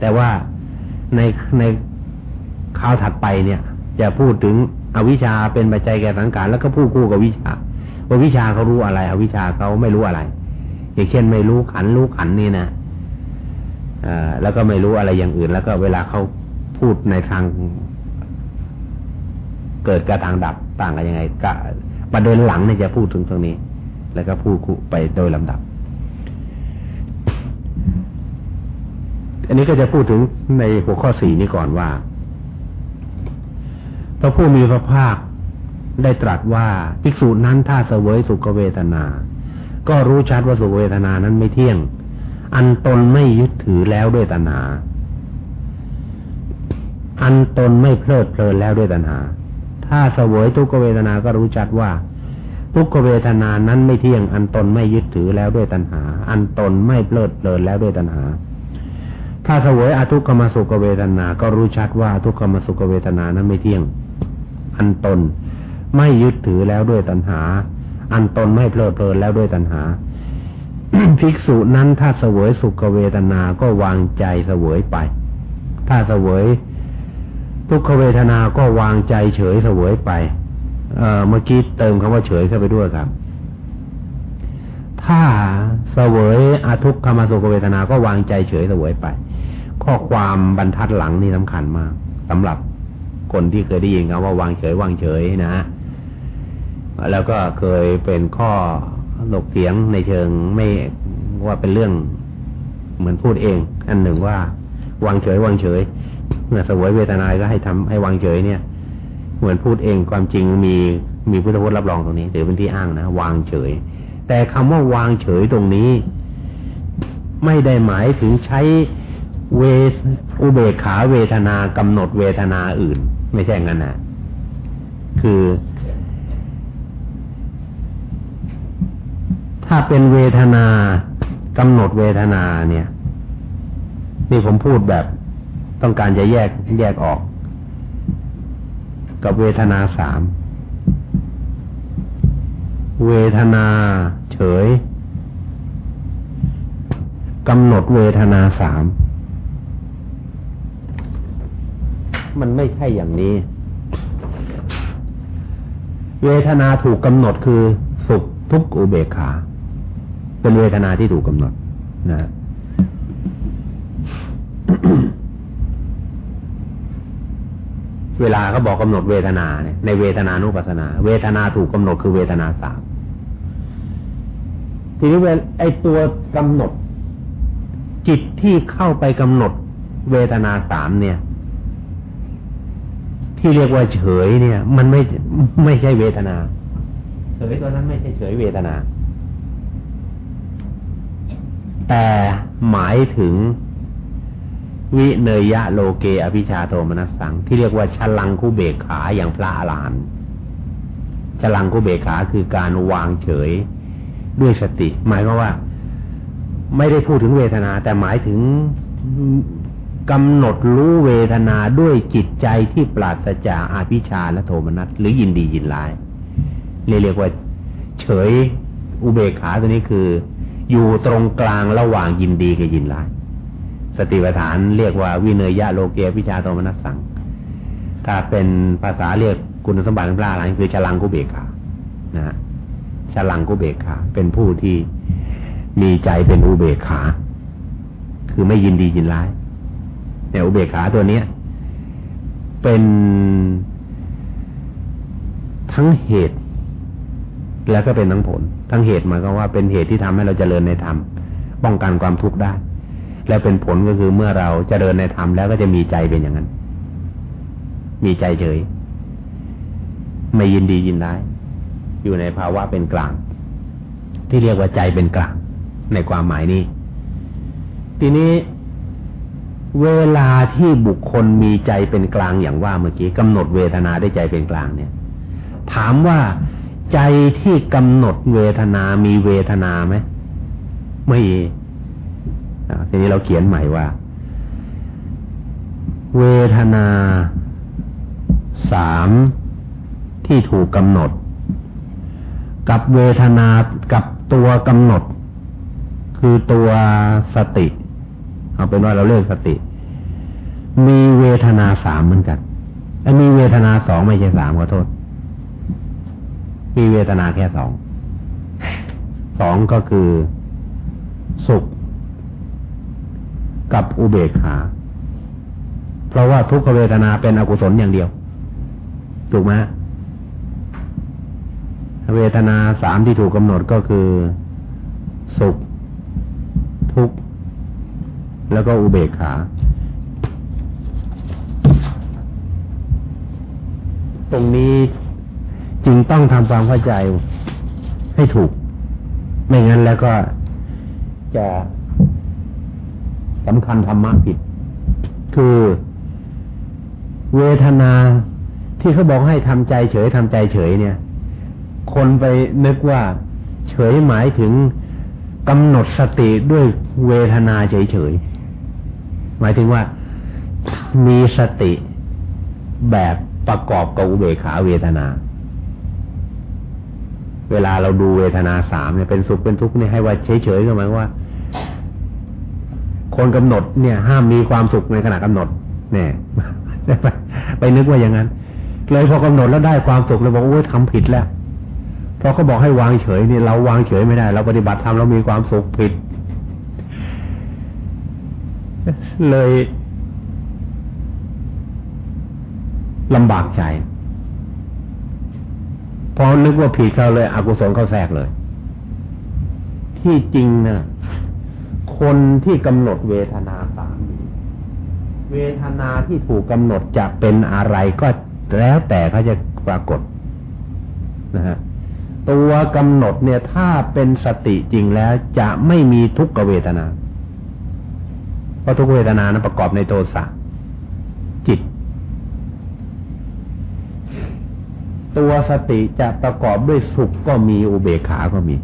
แต่ว่าในใน ข่าวถัดไปเนี่ย จะพูดถึงอวิชชาเป็นปัจจัยแก่สังขารแล้วก็พูดคู่กับวิชา ว่าวิชาเขารู้อะไร อวิชาเขาไม่รู้อะไร อย่างเช่นไม่รู้ขันรู้ขันนี่นะอแล้วก็ไม่รู้อะไรอย่างอื่น แล้วก็เวลาเขาพูดในทาง เกิดกับทางดับต่างกันยังไงกประเด็นหลังเนี่ยจะพูดถึงตรงนี้ แล้วก็พูดไปโดยลำดับ อันนี้ก็จะพูดถึงในหัวข้อสี่นี้ก่อนว่า ระผู้มีพระภาคได้ตรัสว่าภิกษุนั้นถ้าเสวยสุขเวทนา ก็รู้ชัดว่าสุขเวทนานั้นไม่เที่ยง อันตนไม่ยึดถือแล้วด้วยตัณหา อันตนไม่เพลิดเพลินแล้วด้วยตัณหา ถ้าเสวยทุกเวทนา ก็รู้ชัดว่า ทุกขเวทนานั้นไม่เที่ยง อันตนไม่ยึดถือแล้วด้วยตัณหา อันตนไม่เพลิดเพลินแล้วด้วยตัณหา ถ้าเสวยอทุกขมสุขเวทนา ก็รู้ชัดว่าทุกขมสุขเวทนานั้นไม่เที่ยง อันตน ไม่ยึดถือแล้วด้วยตัณหา อันตนไม่เพลิดเพลินแล้วด้วยตัณหา ภิกษุนั้นถ้าเสวยสุขเวทนาก็วางใจเสวยไป ถ้าเสวยทุกขเวทนาก็วางใจเฉยเสวยไปเเมื่อกี้เติมคำว่าเฉยเข้าไปด้วยครับถ้าเสวยอทุกขมสุขเวทนา ก็วางใจเฉยเสวยไป ข้อความบรรทัดหลังนี่สำคัญมากสำหรับ คนที่เคยได้ยินคำว่าวางเฉยวางเฉยนะแล้วก็เคยเป็นข้อหลกเสียงในเชิงไม่ว่าเป็นเรื่องเหมือนพูดเอง อันหนึ่งว่าวางเฉยวางเฉยเมื่อสวยเวทนาก็ให้ทำให้วางเฉยเนี่ย เหมือนพูดเองความจริงมีมีพุทธพจน์รับรองตรงนี้ถือเป็นที่อ้างนะวางเฉย แต่คำว่าวางเฉยตรงนี้ ไม่ได้หมายถึงใช้เวอุเบกขาเวทนากำหนดเวทนาอื่น ไม่ใช่งั้นนะคือ ถ้าเป็นเวทนากำหนดเวทนาเนี่ย นี่ผมพูดแบบต้องการจะแยกแยกออก กับเวทนาสาม เวทนาเฉยกำหนดเวทนาสาม มันไม่ใช่อย่างนี้ เวทนาถูกกำหนดคือสุขทุกข์อุเบกขา เป็นเวทนาที่ถูกกำหนดนะเวลาเขาบอกกำหนดเวทนาเนี่ยในเวทนานุปัสสนา เวทนาถูกกำหนดคือเวทนาสามทีนี้เวไอตัวกำหนด จิตที่เข้าไปกำหนด เวทนาสามเนี่ย ที่เรียกว่าเฉยเนี่ย มันไม่ไม่ใช่เวทนาเฉยตัวนั้นไม่ใช่เฉยเวทนา แต่หมายถึงวิเนยะโลเกอภิชาโทมนัสสัง ที่เรียกว่าฉลังคุเบกขาอย่างพระอรหันต์ฉลังคุเบกขาคือการวางเฉยด้วยสติ หมายความว่า ไม่ได้พูดถึงเวทนา แต่หมายถึง กำหนดรู้เวทนาด้วยจิตใจที่ปราศจากอาภิชาและโทมนัสหรือยินดียินร้ายเรียกว่า เฉยอุเบกขาตัวนี้คือ อยู่ตรงกลางระหว่างยินดีกับยินร้าย สติปัฏฐานเรียกว่าวิเนยยะโลเกวิชาโทมนัสสัง ถ้าเป็นภาษาเรียกคุณสมบัติพระอรหันต์คือฉลังกุเบกขานะฉลังกุเบกขา เป็นผู้ที่มีใจเป็นอุเบกขา คือไม่ยินดียินร้าย แต่อุเบกขาตัวเนี้ย เป็นทั้งเหตุ แล้วก็เป็นทั้งผล ทั้งเหตุหมายความว่าเป็นเหตุที่ทำให้เราจเจริญในธรรมป้องกันความทุกข์ได้ และเป็นผลก็คือเมื่อเราจเจริญในธรรมแล้วก็จะมีใจเป็นอย่างนั้น มีใจเฉย ไม่ยินดียินได้อยู่ในภาวะเป็นกลาง ที่เรียกว่าใจเป็นกลาง ในความหมายนี้ ทีนี้ เวลาที่บุคคลมีใจเป็นกลางอย่างว่าเมื่อกี้กำหนดเวทนาได้ใจเป็นกลางเนี่ย ถามว่าใจที่กำหนดเวทนามีเวทนาไหมไม่ทีนี้เราเขียนใหม่ว่า เวทนาสามที่ถูกกำหนด กับเวทนากับตัวกำหนด คือตัวสติ เอาเป็นว่าเราเลิกสติ มีเวทนาสามเหมือนกันมีเวทนาสองไม่ใช่สามขอโทษ มีเวทนาแค่สอง สองก็คือสุข กับอุเบกขา เพราะว่าทุกขเวทนาเป็นอกุศลอย่างเดียว ถูกไหมเวทนาสามที่ถูกกำหนดก็คือ สุข ทุกข์ แล้วก็อุเบกขา ตรงนี้จึงต้องทำความเข้าใจให้ถูก ไม่งั้นแล้วก็จะสำคัญธรรมะผิด คือเวทนาที่เขาบอกให้ทำใจเฉยทำใจเฉยเนี่ย คนไปนึกว่าเฉยหมายถึงกำหนดสติด้วยเวทนาเฉยๆ หมายถึงว่ามีสติแบบ ประกอบกับอุเบกขาเวทนา เวลาเราดูเวทนาสามเนี่ยเป็นสุขเป็นทุกข์เนี่ยให้ว่าเฉยๆก็หมายว่า คนกำหนดเนี่ย ห้ามมีความสุขในขณะกำหนด เนี่ยไปนึกว่าอย่างนั้น เลยพอกำหนดแล้วได้ความสุขเลยบอกโอ้ยทำผิดแล้วเพราะเขาบอกให้วางเฉยเนี่ยเราวางเฉยไม่ได้ เราปฏิบัติทำเรามีความสุขผิด เลย ลำบากใจพอนึกว่าผิดเขาเลย อกุศลเขาแทรกเลย ที่จริงนะคนที่กำหนดเวทนาสามเวทนาที่ถูกกำหนดจะเป็นอะไรก็แล้วแต่เขาจะปรากฏนะฮะตัวกำหนดเนี่ย ถ้าเป็นสติจริงแล้ว จะไม่มีทุกขเวทนา เพราะทุกเวทนานั้นประกอบในโทสะจิต ตัวสติจะประกอบด้วยสุขก็มีอุเบกขาก็มี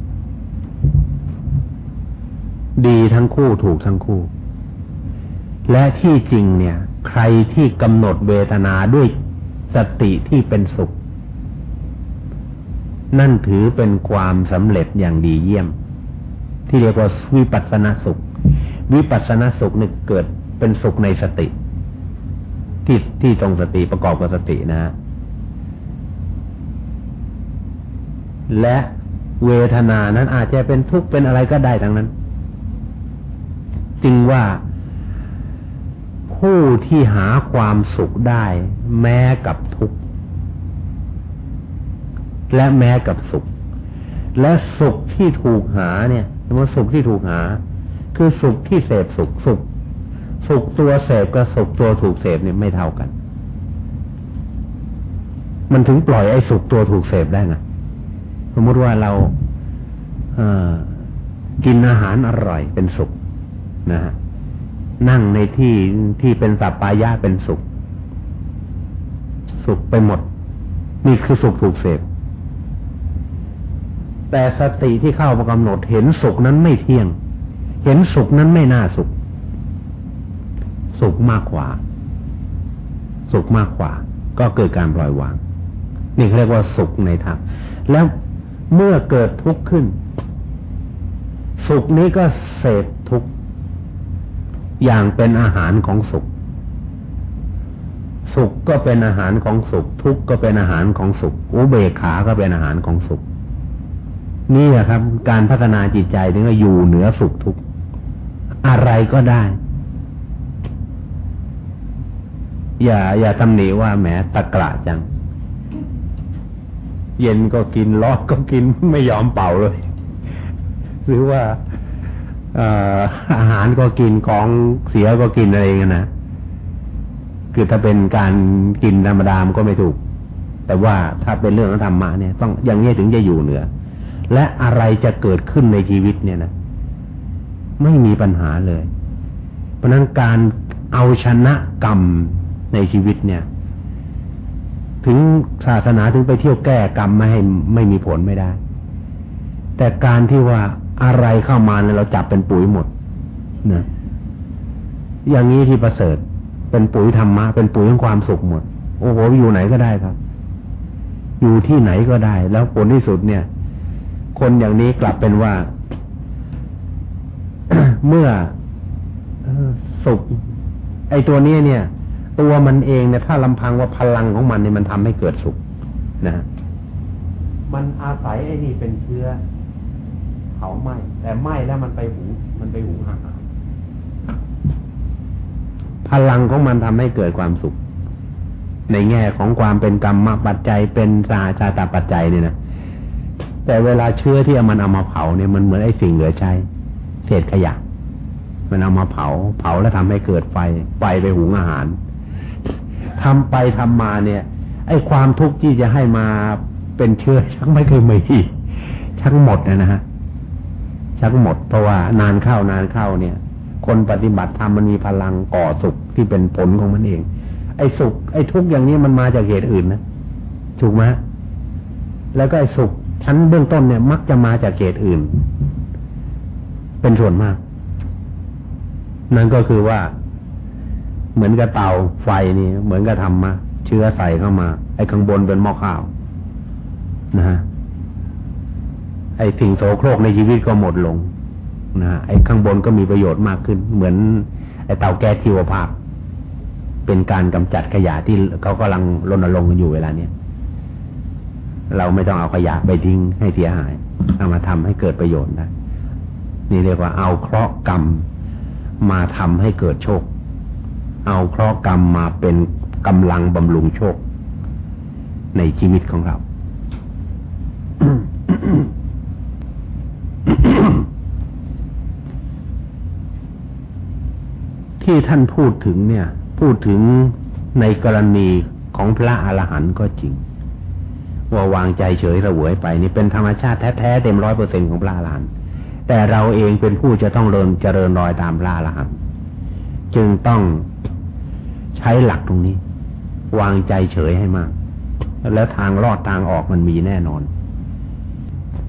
ดีทั้งคู่ถูกทั้งคู่ และที่จริงเนี่ย ใครที่กำหนดเวทนาด้วยสติที่เป็นสุข นั่นถือเป็นความสำเร็จอย่างดีเยี่ยม ที่เรียกว่าวิปัสสนาสุข วิปัสสนาสุขนี่เกิดเป็นสุขในสติ ที่ที่ตรงสติประกอบกับสตินะ และเวทนานั้นอาจจะเป็นทุกข์เป็นอะไรก็ได้ทั้งนั้น จึงว่าผู้ที่หาความสุขได้ แม้กับทุกข์และแม้กับสุข และสุขที่ถูกหาเนี่ยสมมติสุขที่ถูกหา คือสุขที่เสพสุขสุข สุขตัวเสพกับสุขตัวถูกเสพเนี่ยไม่เท่ากัน มันถึงปล่อยไอ้สุขตัวถูกเสพได้ไง สมมติว่าเราเกินอาหารอร่อยเป็นสุขนะฮะนั่งในที่ที่เป็นสัปปายะเป็นสุข สุขไปหมด นี่คือสุขถูกเสพแต่สติที่เข้ามากำหนดเห็นสุขนั้นไม่เที่ยง เห็นสุขนั้นไม่น่าสุข สุขมากกว่า สุขมากกว่า ก็เกิดการปล่อยวาง นี่เขาเรียกว่าสุขในธรรมแล้ว เมื่อเกิดทุกข์ขึ้น สุขนี้ก็เสพทุกข์อย่างเป็นอาหารของสุข สุขก็เป็นอาหารของสุข ทุกข์ก็เป็นอาหารของสุข อุเบกขาก็เป็นอาหารของสุข นี่แหละครับ การพัฒนาจิตใจถึงจะอยู่เหนือสุขทุกข์อะไรก็ได้ อย่า อย่าตำหนิว่าแหมตะกระจัง เย็นก็กินร้อนก็กินไม่ยอมเป่าเลย หรือว่าอาหารก็กินของเสียก็กินอะไรเงี้ยนะคือถ้าเป็นการกินธรรมดามันก็ไม่ถูก แต่ว่าถ้าเป็นเรื่องของธรรมะเนี่ย ต้องอย่างนี้ถึงจะอยู่เหนือ และอะไรจะเกิดขึ้นในชีวิตเนี่ยนะไม่มีปัญหาเลย เพราะนั้นการเอาชนะกรรมในชีวิตเนี่ย ถึงศาสนาถึงไปเที่ยวแก้กรรมไม่ให้ไม่มีผลไม่ได้ แต่การที่ว่าอะไรเข้ามาเนี่ยเราจับเป็นปุ๋ยหมดนะอย่างนี้ที่ประเสริฐ เป็นปุ๋ยธรรมะ เป็นปุ๋ยของความสุขหมด โอ้โหอยู่ไหนก็ได้ครับ อยู่ที่ไหนก็ได้ แล้วผลที่สุดเนี่ย คนอย่างนี้กลับเป็นว่า เมื่อสุขไอ้ตัวนี้เนี่ย ตัวมันเองเนี่ยถ้าลำพังว่าพลังของมันเนี่ยมันทำให้เกิดสุขนะมันอาศัยไอ้นี่เป็นเชื้อเผาไหม้แต่ไหม้แล้วมันไปหูมันไปหูอาหารพลังของมันทำให้เกิดความสุข ในแง่ของความเป็นกรรมปัจจัยเป็นสาชาตาปัจจัยเนี่ยนะแต่เวลาเชื้อที่เอามันเอามาเผาเนี่ยมันเหมือนไอ้สิ่งเหลือใช้เศษขยะ มันเอามาเผา เผาแล้วทำให้เกิดไฟไฟไปหุงอาหาร ทำไปทำมาเนี่ย ไอ้ความทุกข์ที่จะให้มาเป็นเชื้อชักไม่เคยมีชักหมดนะฮะชักหมดเพราะว่านานเข้านานเข้าเนี่ย คนปฏิบัติธรรมมันมีพลังก่อสุขที่เป็นผลของมันเอง ไอ้สุข ไอ้ทุกข์อย่างนี้มันมาจากเหตุอื่นนะถูกไหมแล้วก็ไอ้สุขชั้นเบื้องต้นเนี่ย มักจะมาจากเกตอื่น เป็นส่วนมาก นั่นก็คือว่า เหมือนกับเตาไฟนี่ เหมือนกับทำมาเชื้อใส่เข้ามา ไอ้ข้างบนเป็นหม้อข้าวนะฮะไอ้สิ่งโสโครกในชีวิตก็หมดลงนะฮะไอ้ข้างบนก็มีประโยชน์มากขึ้น เหมือน ไอ้เตาแก๊สชีวภาพ เป็นการกำจัดขยะที่เขากำลังรณรงค์กันอยู่เวลาเนี้ยเราไม่ต้องเอาขยะไปทิ้งให้เสียหายเอามาทำให้เกิดประโยชน์ได้นี่เรียกว่าเอาเคราะห์กรรมมาทำให้เกิดโชค เอาเคราะห์กรรมมาเป็นกำลังบำรุงโชค ในชีวิตของเรา ที่ท่านพูดถึงเนี่ย พูดถึงในกรณีของพระอรหันต์ก็จริง ว่าวางใจเฉยระเหวยไป นี่เป็นธรรมชาติแท้ๆเต็มร้อยเปอร์เซ็นของพระอรหันต์แต่เราเองเป็นผู้จะต้องเริญเจริญรอยตามพระอรหันต์จึงต้อง ใช้หลักตรงนี้ วางใจเฉยให้มาก แล้วทางรอดทางออกมันมีแน่นอน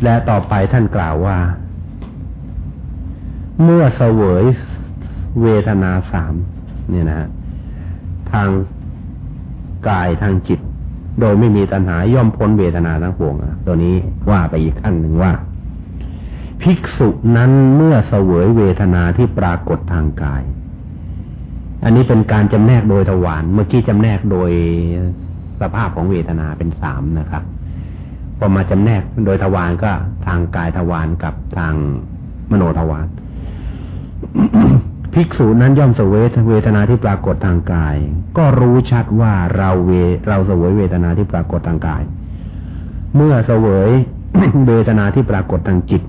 และต่อไปท่านกล่าวว่า เมื่อเสวยเวทนาสามเนี่ยนะทางกายทางจิต โดยไม่มีตัณหาย่อมพ้นเวทนาทั้งปวงตัวนี้ว่าไปอีกขั้นหนึ่งว่า ภิกษุนั้นเมื่อเสวยเวทนาที่ปรากฏทางกาย อันนี้เป็นการจำแนกโดยทวารเมื่อกี้จำแนกโดยสภาพของเวทนาเป็นสามนะครับพอมาจำแนกโดยทวารก็ทางกายทวารกับทางมโนทวารภิกษุนั้นย่อมเสวยเวทนาที่ปรากฏทางกาย ก็รู้ชัดว่าเราเวเราเสวยเวทนาที่ปรากฏทางกาย เมื่อเสวยเวทนาที่ปรากฏทางจิต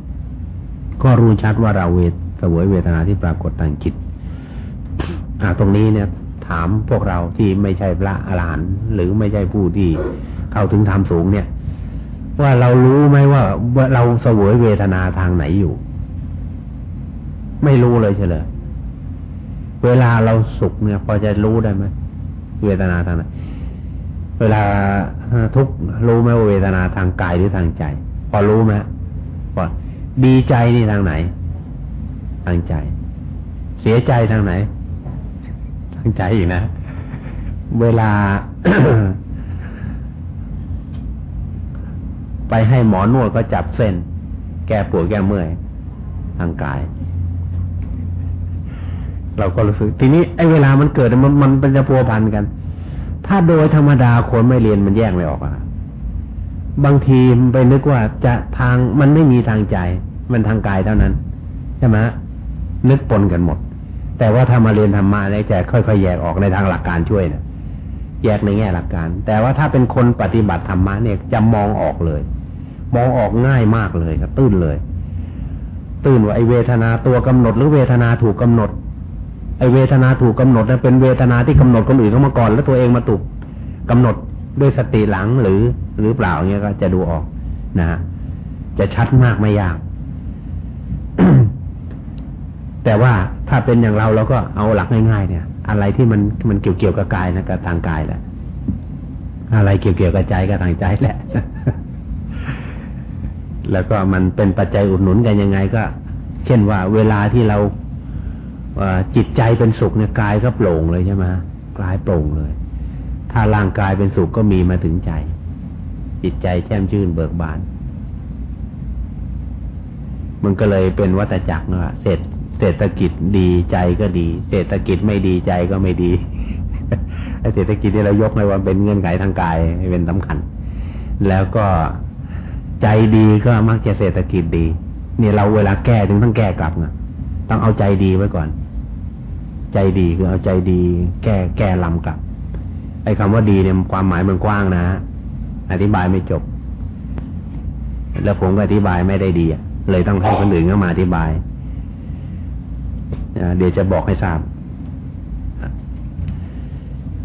ก็รู้ชัดว่าเราเวเสวยเวทนาที่ปรากฏทางจิต ตรงนี้เนี่ย ถามพวกเราที่ไม่ใช่พระอรหันต์หรือไม่ใช่ผู้ที่เข้าถึงธรรมสูงเนี่ย ว่าเรารู้ไหมว่าเราเสวยเวทนาทางไหนอยู่ ไม่รู้เลยเฉลยเวลาเราสุขเนี่ย พอจะรู้ได้ไหมเวทนาทางไหนเวลาทุกรู้ไหมว่าเวทนาทางกายหรือทางใจ พอรู้ไหมพอดีใจนี่ทางไหน ทางใจ เสียใจทางไหน ใจอีกนะ เวลา ไปให้หมอนวดก็จับเส้น แก้ปวดแก้เมื่อยทางกาย เราก็รู้สึก ทีนี้ไอ้เวลามันเกิดมันมันเป็นจะพัวพันกัน ถ้าโดยธรรมดาคนไม่เรียนมันแยกไม่ออกอะบางทีมันไปนึกว่าจะทางมันไม่มีทางใจ มันทางกายเท่านั้น ใช่ไหมนึกปนกันหมด แต่ว่าถ้ามาเรียนธรรมะแล้วจะค่อยๆแยกออกในทางหลักการช่วยนะแยกในแง่หลักการ แต่ว่าถ้าเป็นคนปฏิบัติธรรมะเนี่ยจะมองออกเลย มองออกง่ายมากเลยครับตื้นเลย ตื้นว่าไอเวทนาตัวกำหนด หรือเวทนาถูกกาหนด ไอเวทนาถูกกาหนดนั้นเป็นเวทนาที่กำหนดคนอื่นเข้ามาก่อน แล้วตัวเองมาถูกกำหนดด้วยสติหลังหรือหรือเปล่าเงี้ยก็จะดูออกนะฮะจะชัดมากไม่ยาก แต่ว่า ถ้าเป็นอย่างเราเราก็เอาหลักง่ายๆเนี่ย อะไรที่มันมันเกี่ยวเกี่ยวกับกายนะกับทางกายแหละ อะไรเกี่ยวเกี่ยวกับใจกับทางใจแหละ แล้วก็มันเป็นปัจจัยอุดหนุนกันยังไงก็ เช่นว่าเวลาที่เราจิตใจเป็นสุขเนี่ยกายก็โปร่งเลยใช่ไหมกายโปร่งเลย ถ้าร่างกายเป็นสุขก็มีมาถึงใจ จิตใจแช่มชื่นเบิกบานมันก็เลยเป็นวัฏจักรว่าเศรษ เศรษฐกิจดีใจก็ดี เศรษฐกิจไม่ดีใจก็ไม่ดีไอเศรษฐกิจที่เรายกให้ว่าเป็นเงื่อนไขทางกายเป็นสำคัญ แล้วก็ใจดีก็มักจะเศรษฐกิจดีเนี่ยเราเวลาแก้ถึงต้องแก้กลับนะต้องเอาใจดีไว้ก่อน ใจดีคือเอาใจดี แก้แก้ลำกลับไอ้คำว่าดีเนี่ยความหมายมันกว้างนะอธิบายไม่จบ แล้วผมก็อธิบายไม่ได้ดีเลยต้องให้คนอื่นเข้ามาอธิบาย เดี๋ยวจะบอกให้ทราบ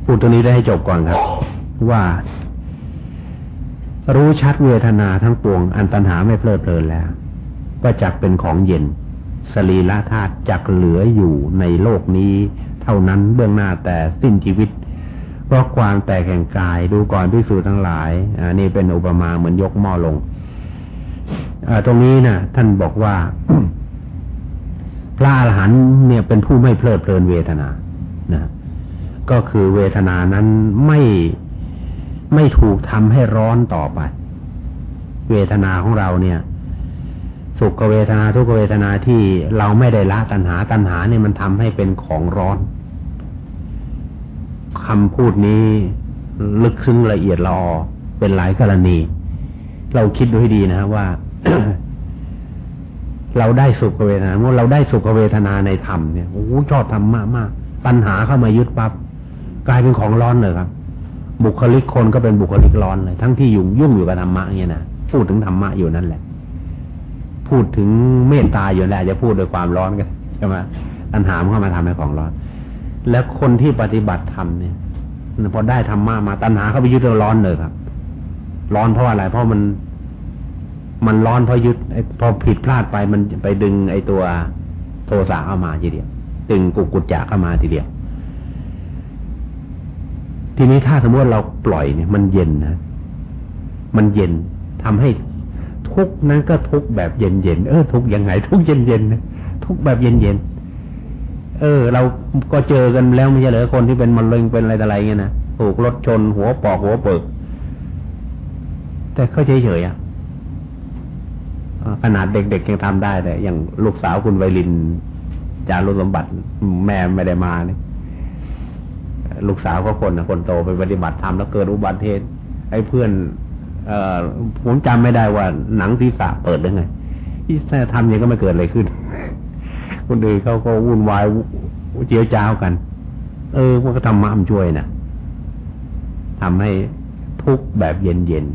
พูดตรงนี้ได้ให้จบก่อนครับ ว่า รู้ชัดเวทนาทั้งปวง อันตัญหาไม่เพลิดเพลินแล้ว ก็จักเป็นของเย็น สรีระธาตุจักเหลืออยู่ในโลกนี้ เท่านั้นเบื้องหน้าแต่สิ้นชีวิตเพราะความแตกแห่งกายดูก่อนพิสูจน์ทั้งหลายอันนี้เป็นอุปมาเหมือนยกหม้อลงตรงนี้นะท่านบอกว่า พระอรหันต์เนี่ยเป็นผู้ไม่เพลิดเพลินเวทนานะก็คือเวทนานั้นไม่ไม่ถูกทำให้ร้อนต่อไป เวทนาของเราเนี่ย สุขเวทนาทุกเวทนาที่เราไม่ได้ละตัณหาตัณหาเนี่ยมันทำให้เป็นของร้อนคำพูดนี้ลึกซึ้งละเอียดละออเป็นหลายกรณี เราคิดดูให้ดีนะว่า เราได้สุขเวทนาเมื่อเราได้สุขเวทนาในธรรมเนี่ยโอ้ชอบธรรมะมากปัญหาเข้ามายึดปับ๊บกลายเป็นของร้อนเลยครับ บุคลิกคนก็เป็นบุคลิกร้อนเลย ทั้งที่ยุ่งยุ่งอยู่กับธรรมะเนี่ยนะพูดถึงธรรมะอยู่นั่นแหละ พูดถึงเมตตาอยู่แหละจะพูดด้วยความร้อนกันใช่ไหมปัญหาเข้ามาทำให้ของร้อน แล้วคนที่ปฏิบัติธรรมเนี่ยพอได้ธรรมะมาตัณหาเข้าไปยึดเราร้อนเลยครับ ร้อนเพราะอะไรเพราะมัน มันร้อนเพราะยึดพอผิดพลาดไปมันไปดึงไอ้ตัวโทสะเข้ามาทีเดียวดึงกุกุจจะเข้ามาทีเดียว ทีนี้ถ้าสมมติเราปล่อยเนี่ย มันเย็นนะมันเย็นทำให้ทุกนั้นก็ทุกแบบเย็นเย็นเออ ทุกยังไง ทุกเย็นเย็นนะทุกแบบเย็นเย็นเออ เราก็เจอกันแล้วไม่ใช่เหรอคนที่เป็นมะเร็งเป็นอะไรอะไรเงี้ยนะถูกรถชนหัวปอกหัวเปิกแต่เขาเฉยๆอะ ขนาดเด็กๆยังทำได้เลยอย่างลูกสาวคุณไวลินจารุสมบัติแม่ไม่ได้มาเนี่ยลูกสาวก็คนนะคนโตไปปฏิบัติธรรมแล้วเกิดอุบัติเหตุไอ้เพื่อน เออผมจำไม่ได้ว่าหนังศีรษะเปิดยังไงที่ทำยังก็ไม่เกิดอะไรขึ้น คนอื่นเขาก็วุ่นวายเจียวจ้าวกัน เออมันก็ทำมามช่วยนะทำให้ทุกแบบเย็นเย็น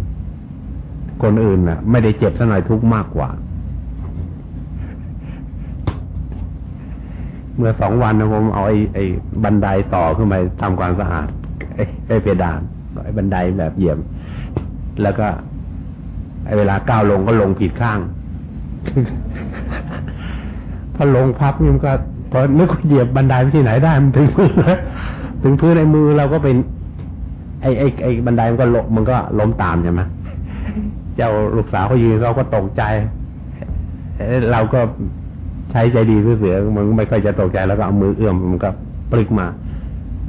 คนอื่นน่ะ ไม่ได้เจ็บสักหน่อยทุกมากกว่า เมื่อสองวันนะผมเอาไอ้ไอ้บันไดต่อขึ้นไปทำความสะอาดไอ้ไอ้เพดานไอ้บันไดแบบเหยียบแล้วก็ไอ้เวลาก้าวลงก็ลงผิดข้างพอลงพับนี่มันก็พอนึกเหยียบบันไดไปที่ไหนได้มันถึงพื้นถึงพื้นในมือเราก็เป็นไอ้ไอ้ไอ้บันไดมันก็ลงมันก็ล้มตามใช่ไหม เจ้าลูกสาวเขายืนเขาก็ตกใจ เราก็ใช้ใจดีเสือมันไม่ค่อยจะตกใจแล้วก็เอามือเอื้อมมันก็ปลิกมา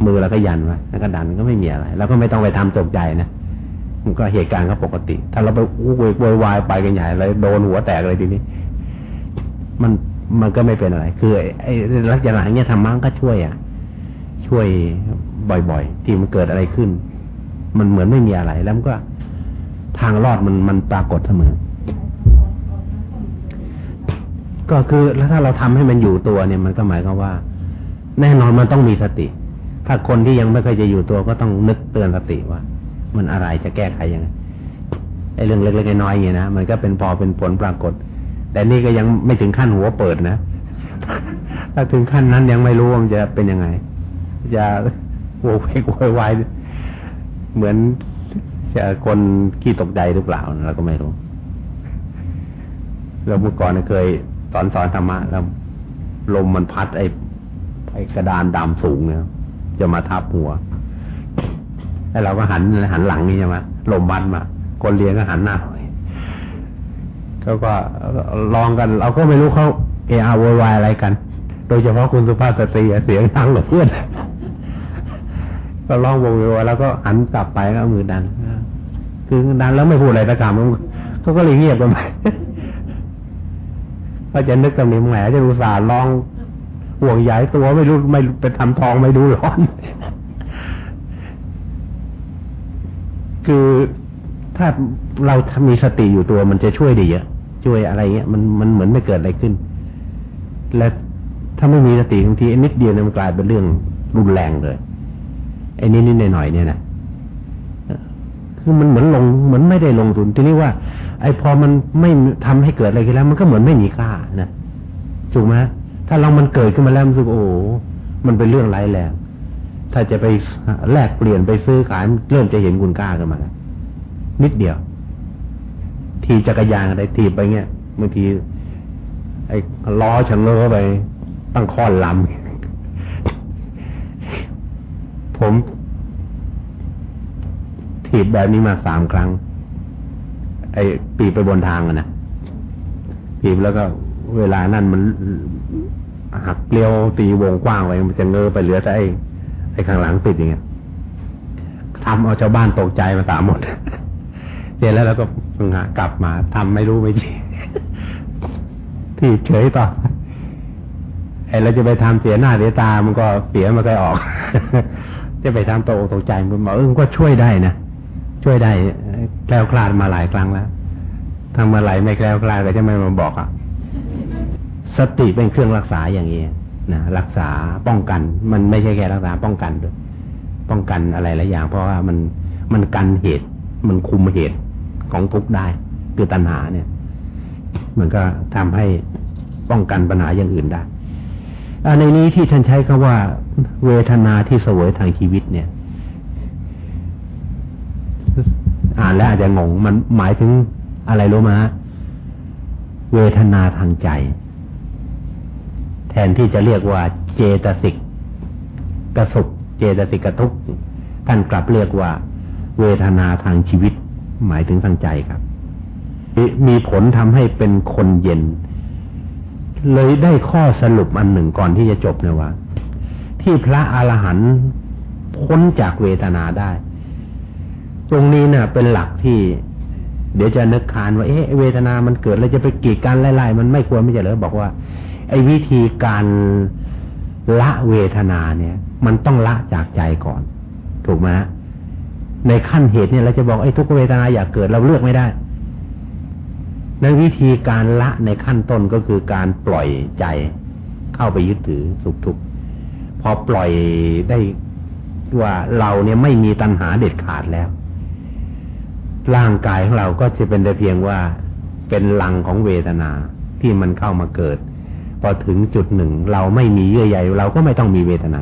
มือเราก็ยันไว้แล้วก็ดันก็ไม่มีอะไร แล้วก็ไม่ต้องไปทำตกใจนะมันก็เหตุการณ์ก็ปกติ ถ้าเราไปอู้โวยวายไปกันใหญ่เลยโดนหัวแตกเลยทีนี้ มันมันก็ไม่เป็นอะไร คือไอ้ลักษณะอย่างเงี้ยธรรมะก็ช่วยอะ ช่วยบ่อยๆ ที่มันเกิดอะไรขึ้น มันเหมือนไม่มีอะไรแล้วมันก็ ทางรอดมันมันปรากฏเสมอ ก็คือแล้วถ้าเราทำให้มันอยู่ตัวเนี่ยมันก็หมายความว่า แน่นอนมันต้องมีสติ ถ้าคนที่ยังไม่เคยจะอยู่ตัวก็ต้องนึกเตือนสติว่า มันอะไรจะแก้ไขยังไงไอ้เรื่องเล็กๆน้อยๆอย่างนี้นะมันก็เป็นพอเป็นผลปรากฏ แต่นี่ก็ยังไม่ถึงขั้นหัวเปิดนะถ้าถึงขั้นนั้นยังไม่รู้ว่ามันจะเป็นยังไงจะโวยวายเหมือน จะคนขี้ตกใจหรือเปล่าเราก็ไม่รู้เราเมื่อก่อนเคยสอนสอนธรรมะแล้วลมมันพัดไอ้ไอ้กระดานดำสูงเนี่ยจะมาทับหัว แล้วเราก็หันหันหลังนี่ใช่ไหมลมบันมา คนเรียนก็หันหน้าเขาก็ลองกัน เราก็ไม่รู้เขาเออาโวยวายอะไรกัน โดยเฉพาะคุณสุภาพสตรีเสียงดังหลบเพื่อนก็ร้องโวยวายแล้วก็หันกลับไปก็มือดัน คือดันแล้วไม่พูดอะไรตะกามเขาก็เลยเงียบกันไปก็จะนึกกันนี้แหมจะรู้สารร้องห่วงใหญ่ตัวไม่รู้ไม่ไปทำทองไม่ดูร้อน คือถ้าเรามีสติอยู่ตัวมันจะช่วยดีอะช่วยอะไรเงี้ยมันมันเหมือนไม่เกิดอะไรขึ้น และถ้าไม่มีสติบางทีนิดเดียวมันกลายเป็นเรื่องรุนแรงเลยไอ้นิดนิดหน่อยเนี่ยนะ มันเหมือนลงเหมือนไม่ได้ลงทุนทีนี้ว่า ไอ้พอมันไม่ทำให้เกิดอะไรขึ้นแล้ว มันก็เหมือนไม่มีค่านะถูกไหมถ้าเรามันเกิดขึ้นมาแล้วมันรู้โอ้มันเป็นเรื่องร้ายแรงถ้าจะไปแลกเปลี่ยนไปซื้อขายเริ่มจะเห็นคุณค่าขึ้นมาแล้วนิดเดียว ทีจักรยานอะไรทีไปเงี้ยบางที ไอ้ล้อชะเง้อไป ตั้งค้อนลำผม ถีบแบบนี้มาสามครั้ง ไอ้ปีไปบนทางนะถีบแล้วก็เวลานั้นมันหักเลี้ยวตีวงกว้างไปมันจะเงอไปเหลือแต่ไอ้ไอ้ข้างหลังติดอย่างเงี้ยทำเอาชาวบ้านตกใจมาตามหมดเสร็จแล้วเราก็กลับมาทำไม่รู้ไม่ชี้ที่เฉยต่อไอ้เราจะไปทำเสียหน้าเสียตา มันก็เสียมันก็ออก จะไปทำตกตกใจมันบอกเออก็ช่วยได้นะ ช่วยได้แกล้วคลาดมาหลายครั้งแล้วทำมาหลายไม่แกล้วคลาดก็จะไม่มาบอกอะสติเป็นเครื่องรักษาอย่างนี้นะรักษาป้องกัน มันไม่ใช่แค่รักษาป้องกันด้วยป้องกันอะไรหลายอย่าง เพราะว่ามันมันกันเหตุ มันคุมเหตุของทุกได้ คือตัณหาเนี่ย มันก็ทำให้ป้องกันปัญหาอย่างอื่นได้ในนี้ที่ท่านใช้คำว่า เวทนาที่เสวยทางชีวิตเนี่ย อ่านแล้วอาจจะงง มันหมายถึงอะไรรู้ไหมเวทนาทางใจ แทนที่จะเรียกว่าเจตสิกกระสุขเจตสิกกระทุกท่านกลับเรียกว่า เวทนาทางชีวิต หมายถึงทางใจครับ มีผลทำให้เป็นคนเย็น เลยได้ข้อสรุปอันหนึ่งก่อนที่จะจบเนี่ยว่า ที่พระอรหันต์พ้นจากเวทนาได้ ตรงนี้นี่ยเป็นหลักที่ เดี๋ยวจะนึกคานว่าเอ๊ะเวทนามันเกิดแล้วจะไปกีดกันไล่ๆมันไม่ควรไม่ใช่เหรอบอกว่า ไอ้วิธีการละเวทนาเนี่ย มันต้องละจากใจก่อน ถูกไหมในขั้นเหตุเนี่ยเราจะบอกไอ้ทุกเวทนาอยากเกิดเราเลือกไม่ได้ในวิธีการละในขั้นต้นก็คือการปล่อยใจเข้าไปยึดถือสุขทุกข์พอปล่อยได้ว่าเราเนี่ยไม่มีตัณหาเด็ดขาดแล้ว ร่างกายของเราก็จะเป็นแต่เพียงว่าเป็นหลังของเวทนาที่มันเข้ามาเกิด พอถึงจุดหนึ่ง เราไม่มีเยื่อใยเราก็ไม่ต้องมีเวทนา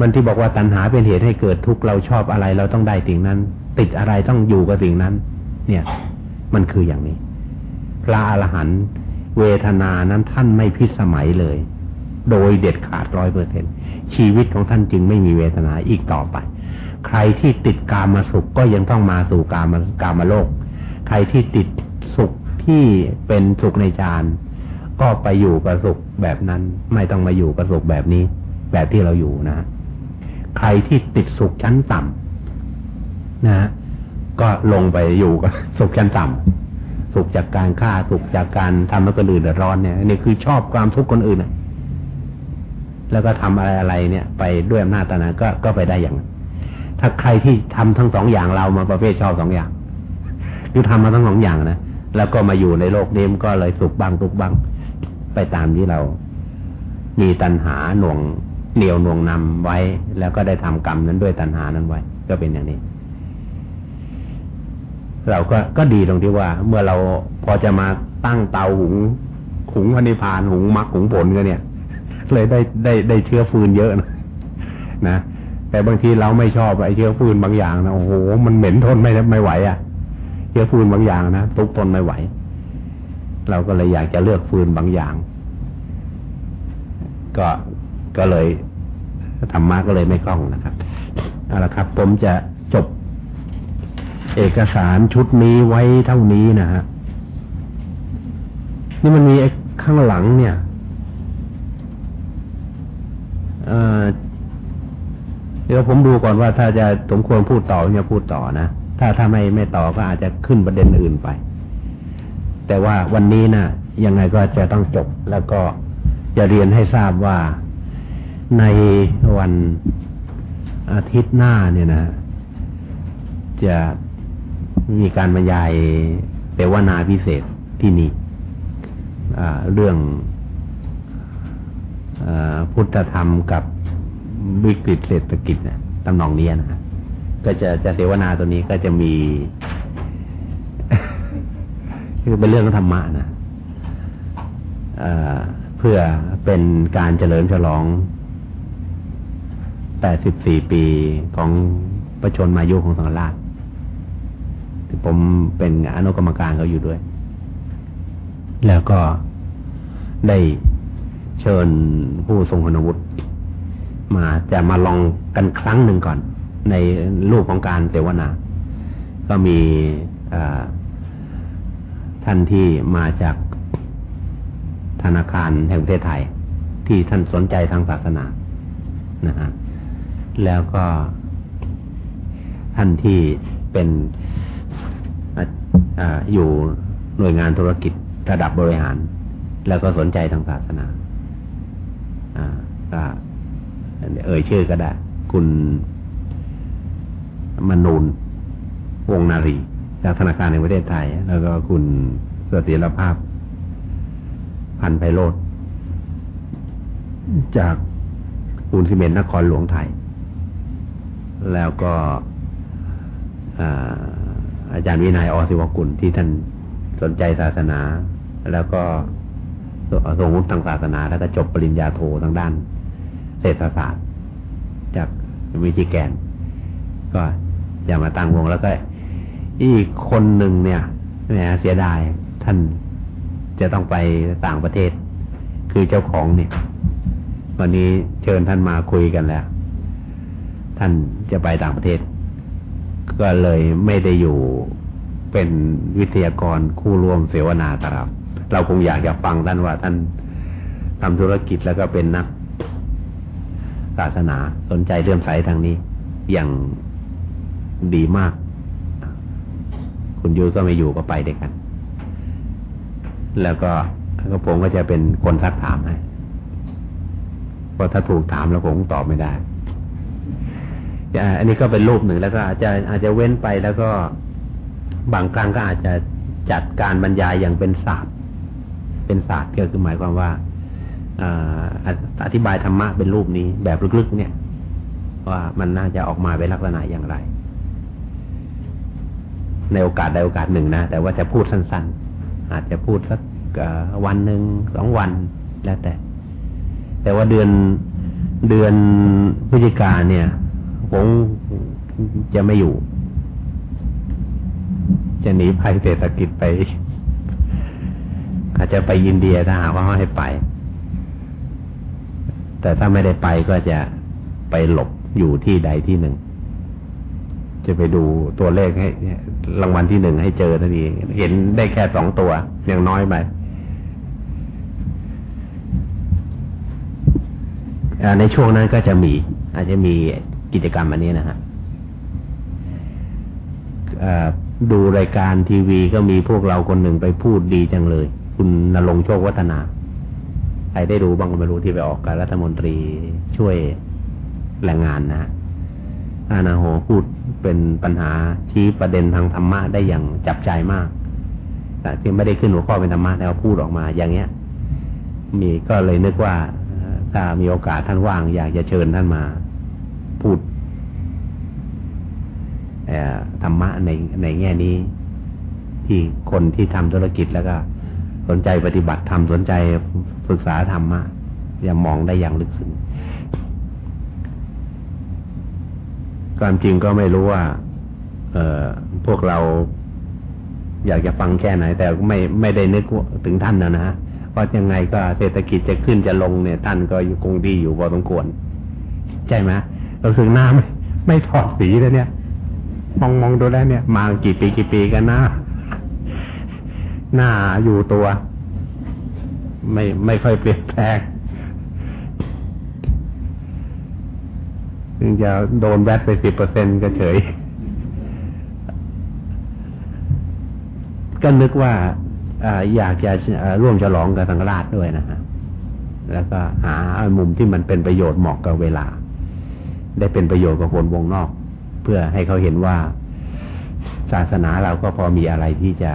มันที่บอกว่าตัณหาเป็นเหตุให้เกิดทุกข์เราชอบอะไรเราต้องได้สิ่งนั้น ติดอะไรต้องอยู่กับสิ่งนั้น เนี่ย มันคืออย่างนี้ พระอรหันต์เวทนานั้นท่านไม่พิสมัยเลย โดยเด็ดขาดร้อยเปอร์เซ็นชีวิตของท่านจึงไม่มีเวทนาอีกต่อไป ใครที่ติดกามาสุขก็ยังต้องมาสู่กามากามาโลก ใครที่ติดสุขที่เป็นสุขในฌานก็ไปอยู่กับสุขแบบนั้นไม่ต้องมาอยู่กับสุขแบบนี้ แบบที่เราอยู่นะ ใครที่ติดสุขชั้นต่ำนะ ก็ลงไปอยู่กับสุขชั้นต่ำสุขจากการฆ่าสุขจากการทำให้คนอื่นเดือดร้อนเนี่ยนี่คือชอบความทุกข์คนอื่นนะแล้วก็ทำอะไรอะไรเนี่ย ไปด้วยอำนาจตนาก็ก็ไปได้อย่าง ถ้าใครที่ทำทั้งสองอย่างเรามาประเภทชอบสองอย่างคือทำมาทั้งสองอย่างนะแล้วก็มาอยู่ในโลกนี้มก็เลยสุขบ้างทุกบ้าง ไปตามที่เรา มีตัณหาหน่วงเหนียวหน่วงนำไว้ แล้วก็ได้ทำกรรมนั้นด้วยตัณหานั้นไว้ ก็เป็นอย่างนี้ เราก็ก็ดีตรงที่ว่า เมื่อเราพอจะมาตั้งเตาหุงหุงพนิพานหุงมักหุงผลกันเนี่ย เลยได้ได้ได้เชื้อฟืนเยอะนะนะ แต่บางทีเราไม่ชอบไอ้เชื้อฟืนบางอย่างนะโอ้โหมันเหม็นทนไม่ไม่ไหวอะ่ะ เชื้อฟืนบางอย่างนะทุกทนไม่ไหว เราก็เลยอยากจะเลือกฟืนบางอย่าง ก็ก็เลยธรรมะก็เลยไม่คล่องนะครับเอาละครับ ผมจะจบ เอกสารชุดนี้ไว้เท่านี้นะฮะนี่มันมีข้างหลังเนี่ย เอ่อ เดี๋ยวผมดูก่อนว่าถ้าจะสมควรพูดต่อเนี่ยพูดต่อนะ ถ้าถ้าไม่ไม่ต่อก็อาจจะขึ้นประเด็นอื่นไป แต่ว่าวันนี้นะ่ะ ยังไงก็จะต้องจบ แล้วก็จะเรียนให้ทราบว่าในวันอาทิตย์หน้าเนี่ยนะ จะมีการบรรยายเตวนาพิเศษที่นี่เรื่องอพุทธธรรมกับ วิกฤตเศรษฐกิจนะตำนองนี้นะฮะก็จะจะเสวนาตัวนี้ก็จะมี คือเป็นเรื่องธรรมะนะเพื่อเป็นการเจริญฉลอง 84 ปีของประชนมายุของสังฆราชผมเป็นอนุกรรมการเขาอยู่ด้วย แล้วก็ได้เชิญผู้ทรงคุณวุฒิ มาจะมาลองกันครั้งหนึ่งก่อน ในรูปของการเสวนา ก็มีท่านที่มาจากธนาคารแห่งประเทศไทย ที่ท่านสนใจทางศาสนานะฮะแล้วก็ท่านที่เป็นอยู่หน่วยงานธุรกิจระดับบริหาร แล้วก็สนใจทางศาสนาก็ เอ่ยชื่อก็ได้ คุณมนูนวงนารี จากธนาคารในประเทศไทย แล้วก็คุณเสถียรภาพ พันไพโรธจากปูนซีเมนต์นครหลวงไทย แล้วก็อาจารย์วินัยอศิวกุลที่ท่านสนใจศาสนา แล้วก็ทรงวุฒิทางศาสนา แล้วก็จบปริญญาโททางด้าน เศรษฐศาสตร์ จากวิจิแกน ก็จะมาตั้งวงแล้วก็ อีกคนหนึ่งเนี่ยแหมเสียดายท่านจะต้องไปต่างประเทศ คือเจ้าของเนี่ย วันนี้เชิญท่านมาคุยกันแล้ว ท่านจะไปต่างประเทศ ก็เลยไม่ได้อยู่เป็นวิทยากรคู่ร่วมเสวนาตรับ เราคงอยากจะฟังท่านว่าท่านทำธุรกิจแล้วก็เป็นนัก ศาสนา สนใจเรื่องสายทางนี้ อย่างดีมาก คุณยุ้ยก็ไม่อยู่ก็ไปด้วยกัน แล้วก็ก็ผมก็จะเป็นคนซักถามให้เพราะถ้าถูกถามแล้วผมตอบไม่ได้อันนี้ก็เป็นรูปหนึ่งแล้วก็อาจจะอาจจะเว้นไปแล้วก็บางครั้งก็อาจจะจัดการบรรยายอย่างเป็นศาสตร์ เป็นศาสตร์ก็คือหมายความว่า อธิบายธรรมะเป็นรูปนี้ แบบลึกๆ เนี่ย ว่ามันน่าจะออกมาเป็นลักษณะอย่างไร ในโอกาสใดโอกาสหนึ่งนะแต่ว่าจะพูดสั้น ๆ อาจจะพูดสักวันหนึ่งสองวันแล้วแต่ แต่ว่าเดือนเดือนพฤศจิกาเนี่ยผมจะไม่อยู่ จะหนีภัยเศรษฐกิจไป อาจจะไปอินเดียถ้าหากว่าให้ไป แต่ถ้าไม่ได้ไปก็จะไปหลบอยู่ที่ใดที่หนึ่ง จะไปดูตัวเลขให้รางวัลที่หนึ่งให้เจอทันทีเห็นได้แค่สองตัวยังน้อยไปในช่วงนั้นก็จะมี อาจจะมีกิจกรรมอันนี้นะฮะดูรายการทีวีก็มีพวกเราคนหนึ่งไปพูดดีจังเลย คุณนรงโชควัฒนา ใครได้ดูบ้างก็ไม่รู้ที่ไปออกกับรัฐมนตรีช่วยแรงงานนะอานาโหพูดเป็นปัญหาชี้ประเด็นทางธรรมะได้อย่างจับใจมาก แต่ที่ไม่ได้ขึ้นหัวข้อเป็นธรรมะแต่ว่าพูดออกมาอย่างเงี้ย มีก็เลยนึกว่าถ้ามีโอกาสท่านว่างอยากจะเชิญท่านมาพูดธรรมะในในแง่นี้ ที่คนที่ทำธุรกิจแล้วก็ สนใจปฏิบัติธรรมสนใจศึกษาธรรมะอย่ามองได้อย่างลึกซึ้งความจริงก็ไม่รู้ว่า เออพวกเราอยากจะฟังแค่ไหน แต่ไม่ไม่ได้นึกถึงท่านนะนะเพราะยังไงก็เศรษฐกิจจะขึ้นจะลงเนี่ย ท่านก็คงดีอยู่พอสมควรใช่ไหมเราสึกหน้าไม่ไม่ถอดสีเลยเนี่ย มองมองดูแล้วเนี่ย มากี่ปีกี่ปีกันน้า หน้าอยู่ตัว ไม่ไม่ค่อยเปลี่ยนแปลงถึงจะโดนแบตไปสิบเปอร์เซ็นก็เฉย ก็นึกว่าอยากจะร่วมฉลองกับสังราชด้วยนะฮะ แล้วก็หามุมที่มันเป็นประโยชน์เหมาะกับเวลา ได้เป็นประโยชน์กับคนวงนอก เพื่อให้เขาเห็นว่าศาสนาเราก็พอมีอะไรที่จะ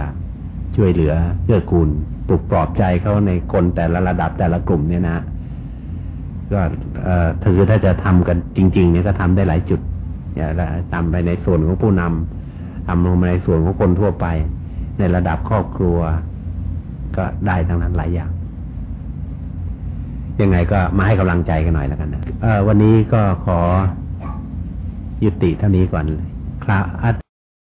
ช่วยเหลือเกื้อกูลปลุกปลอบใจเขาในคนแต่ละระดับแต่ละกลุ่มเนี่ยนะก็ถือถ้าจะทำกันจริง ๆ เนี่ยก็ทำได้หลายจุดอย่าทำไปในส่วนของผู้นำทำลงมาในส่วนของคนทั่วไป ในระดับครอบครัว ก็ได้ทั้งนั้นหลายอย่าง ยังไงก็มาให้กำลังใจกันหน่อยแล้วกันนะวันนี้ก็ขอยุติเท่านี้ก่อนเลยครับ